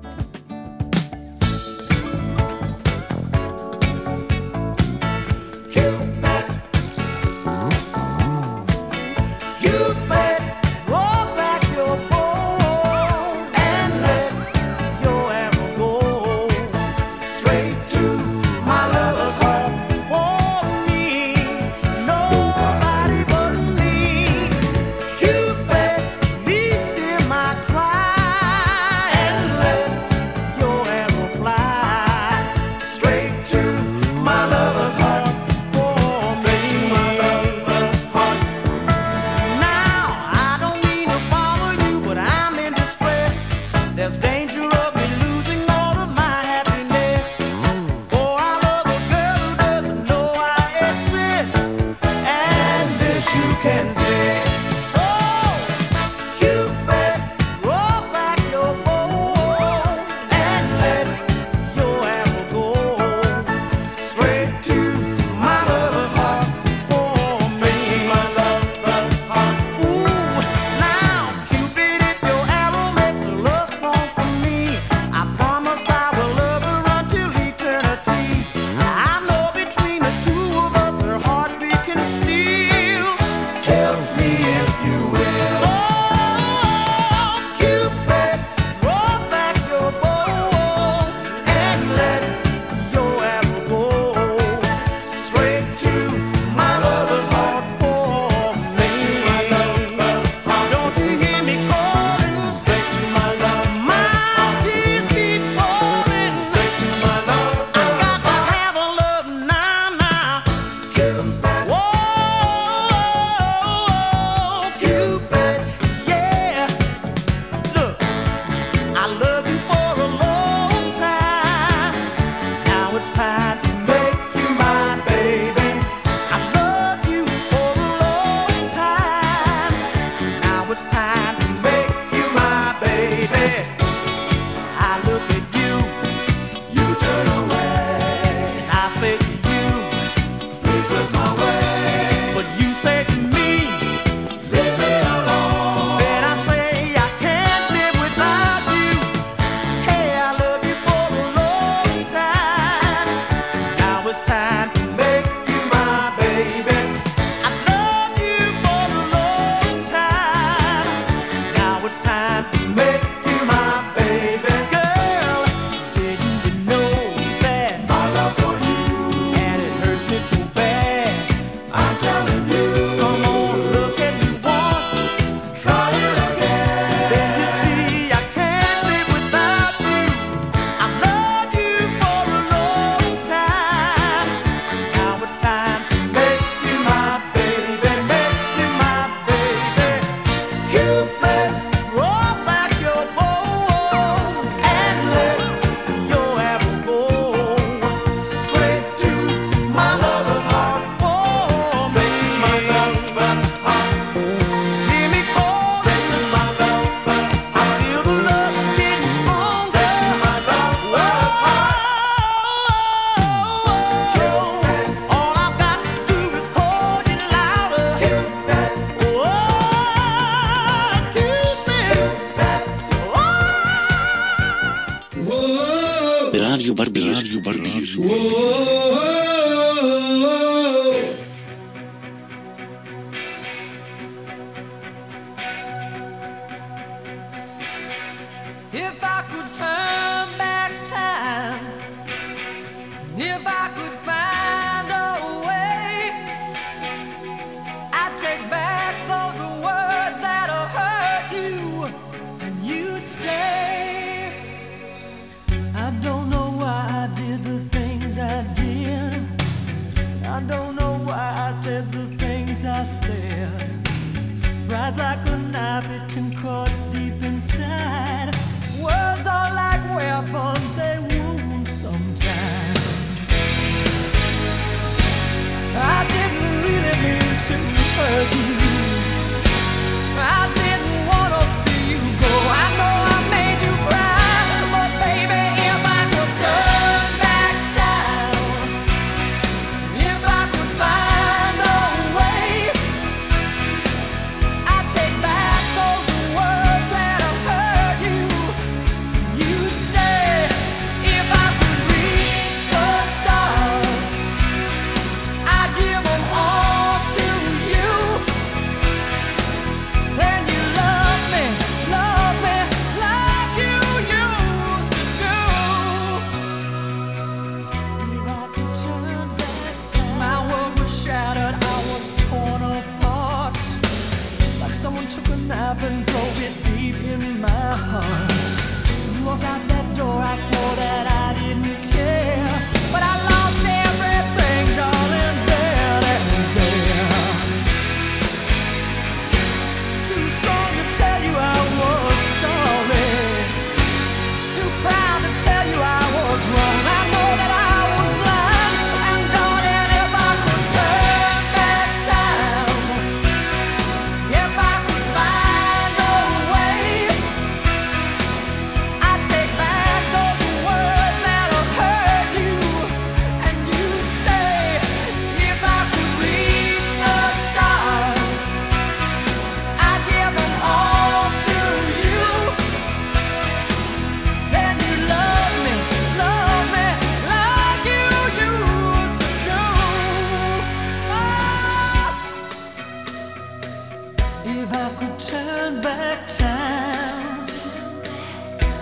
I could turn back time,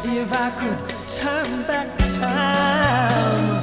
if I could turn back time.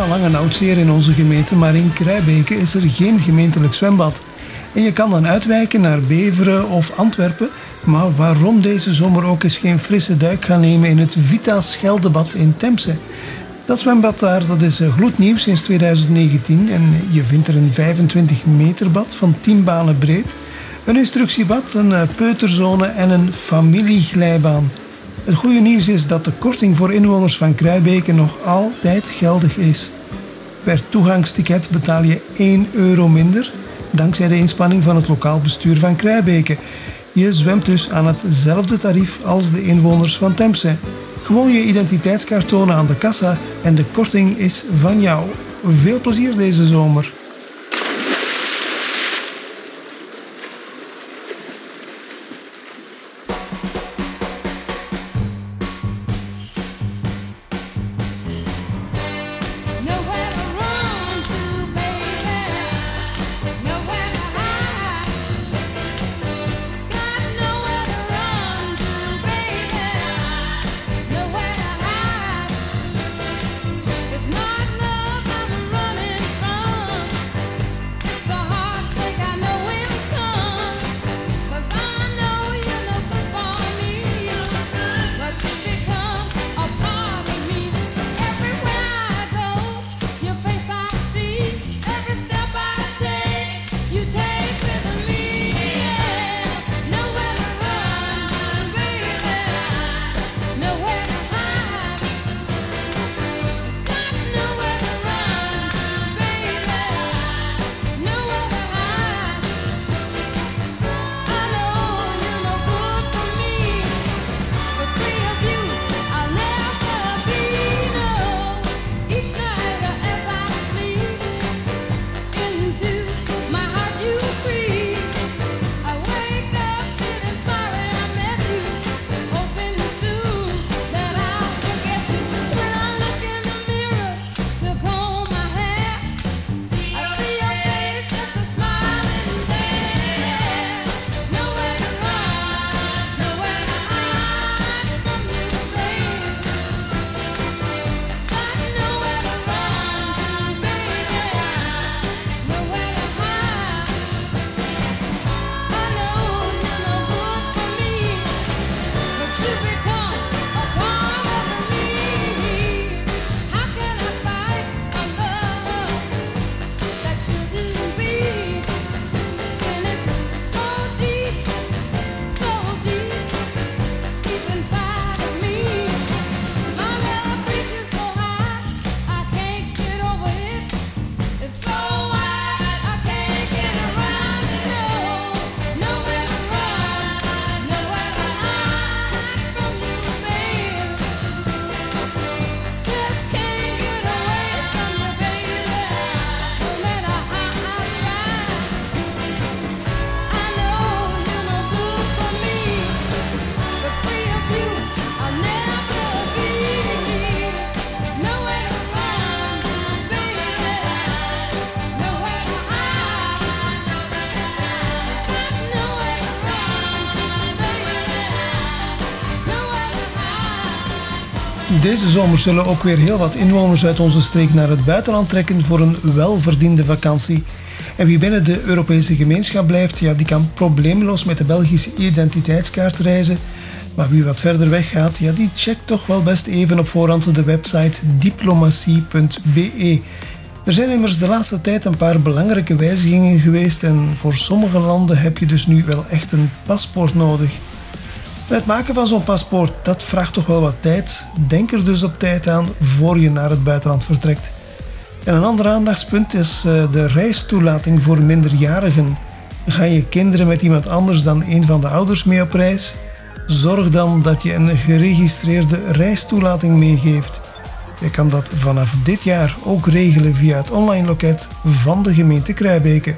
al lang een in onze gemeente, maar in Krijbeke is er geen gemeentelijk zwembad. En je kan dan uitwijken naar Beveren of Antwerpen, maar waarom deze zomer ook eens geen frisse duik gaan nemen in het Vita Scheldebad in Temse? Dat zwembad daar dat is eh, gloednieuw sinds 2019 en je vindt er een 25 meter bad van 10 banen breed, een instructiebad, een eh, peuterzone en een familieglijbaan. Het goede nieuws is dat de korting voor inwoners van Kruibeken nog altijd geldig is. Per toegangsticket betaal je 1 euro minder, dankzij de inspanning van het lokaal bestuur van Kruibeken. Je zwemt dus aan hetzelfde tarief als de inwoners van Temse. Gewoon je identiteitskaart tonen aan de kassa en de korting is van jou. Veel plezier deze zomer! Deze zomer zullen ook weer heel wat inwoners uit onze streek naar het buitenland trekken voor een welverdiende vakantie. En wie binnen de Europese gemeenschap blijft, ja, die kan probleemloos met de Belgische identiteitskaart reizen. Maar wie wat verder weggaat, ja, die checkt toch wel best even op voorhand de website diplomatie.be. Er zijn immers de laatste tijd een paar belangrijke wijzigingen geweest en voor sommige landen heb je dus nu wel echt een paspoort nodig. Het maken van zo'n paspoort, dat vraagt toch wel wat tijd. Denk er dus op tijd aan voor je naar het buitenland vertrekt. En een ander aandachtspunt is eh, de reistoelating voor minderjarigen. Ga je kinderen met iemand anders dan een van de ouders mee op reis? Zorg dan dat je een geregistreerde reistoelating meegeeft. Je kan dat vanaf dit jaar ook regelen via het online loket van de gemeente Kruijbeken.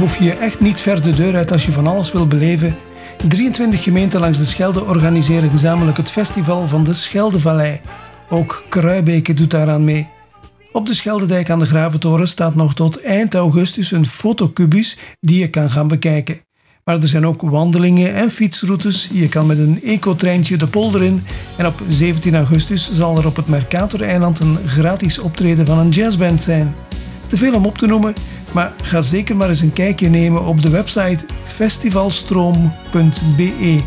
hoef je je echt niet ver de deur uit als je van alles wil beleven. 23 gemeenten langs de Schelde organiseren gezamenlijk het festival van de Scheldevallei. Ook Kruibeke doet daaraan mee. Op de Scheldedijk aan de Graventoren staat nog tot eind augustus een fotocubus die je kan gaan bekijken. Maar er zijn ook wandelingen en fietsroutes. Je kan met een ecotreintje de polder in. En op 17 augustus zal er op het Mercator-eiland een gratis optreden van een jazzband zijn. Te veel om op te noemen, maar ga zeker maar eens een kijkje nemen op de website festivalstroom.be.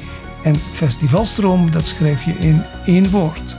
En festivalstroom, dat schrijf je in één woord.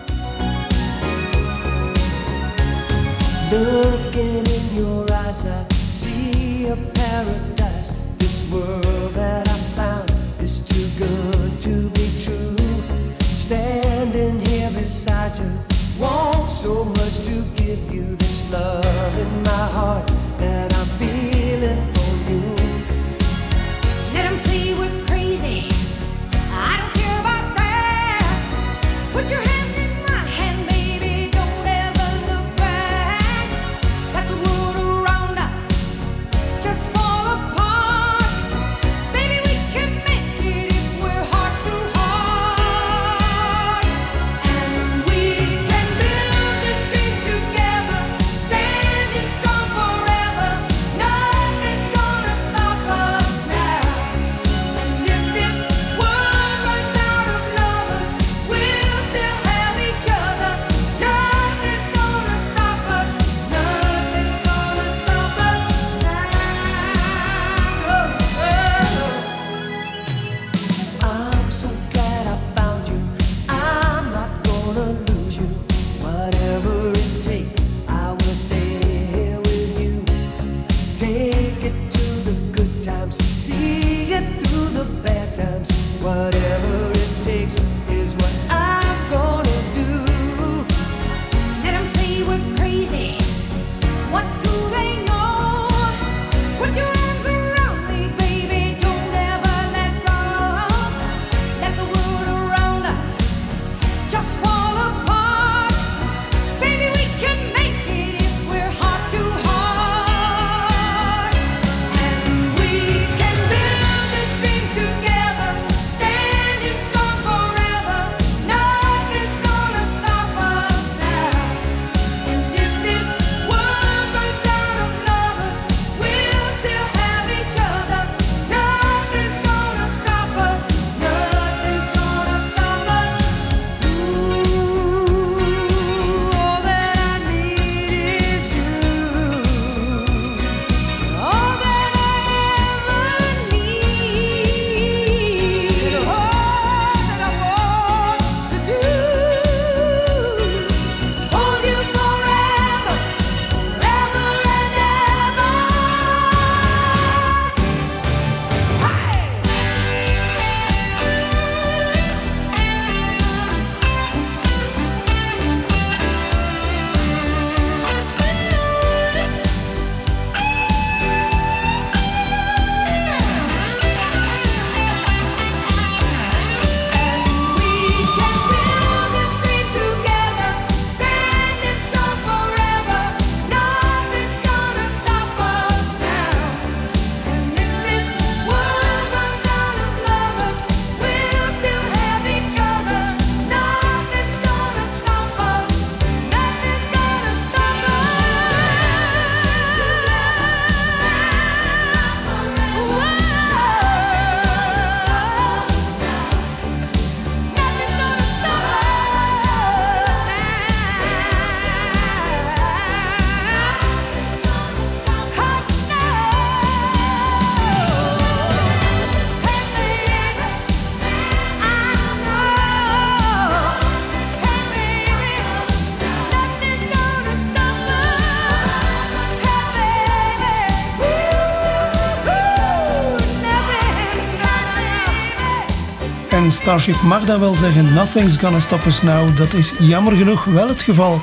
Starship mag dan wel zeggen: Nothing's gonna stop us now. Dat is jammer genoeg wel het geval.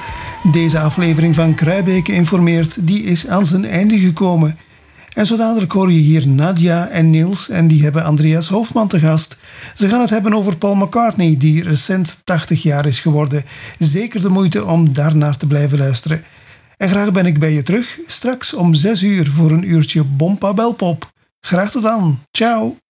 Deze aflevering van Kruibeke informeert, die is aan zijn einde gekomen. En zo dadelijk hoor je hier Nadia en Niels en die hebben Andreas Hoofdman te gast. Ze gaan het hebben over Paul McCartney, die recent 80 jaar is geworden. Zeker de moeite om daarnaar te blijven luisteren. En graag ben ik bij je terug, straks om 6 uur voor een uurtje Bompa Belpop. Graag tot dan. Ciao.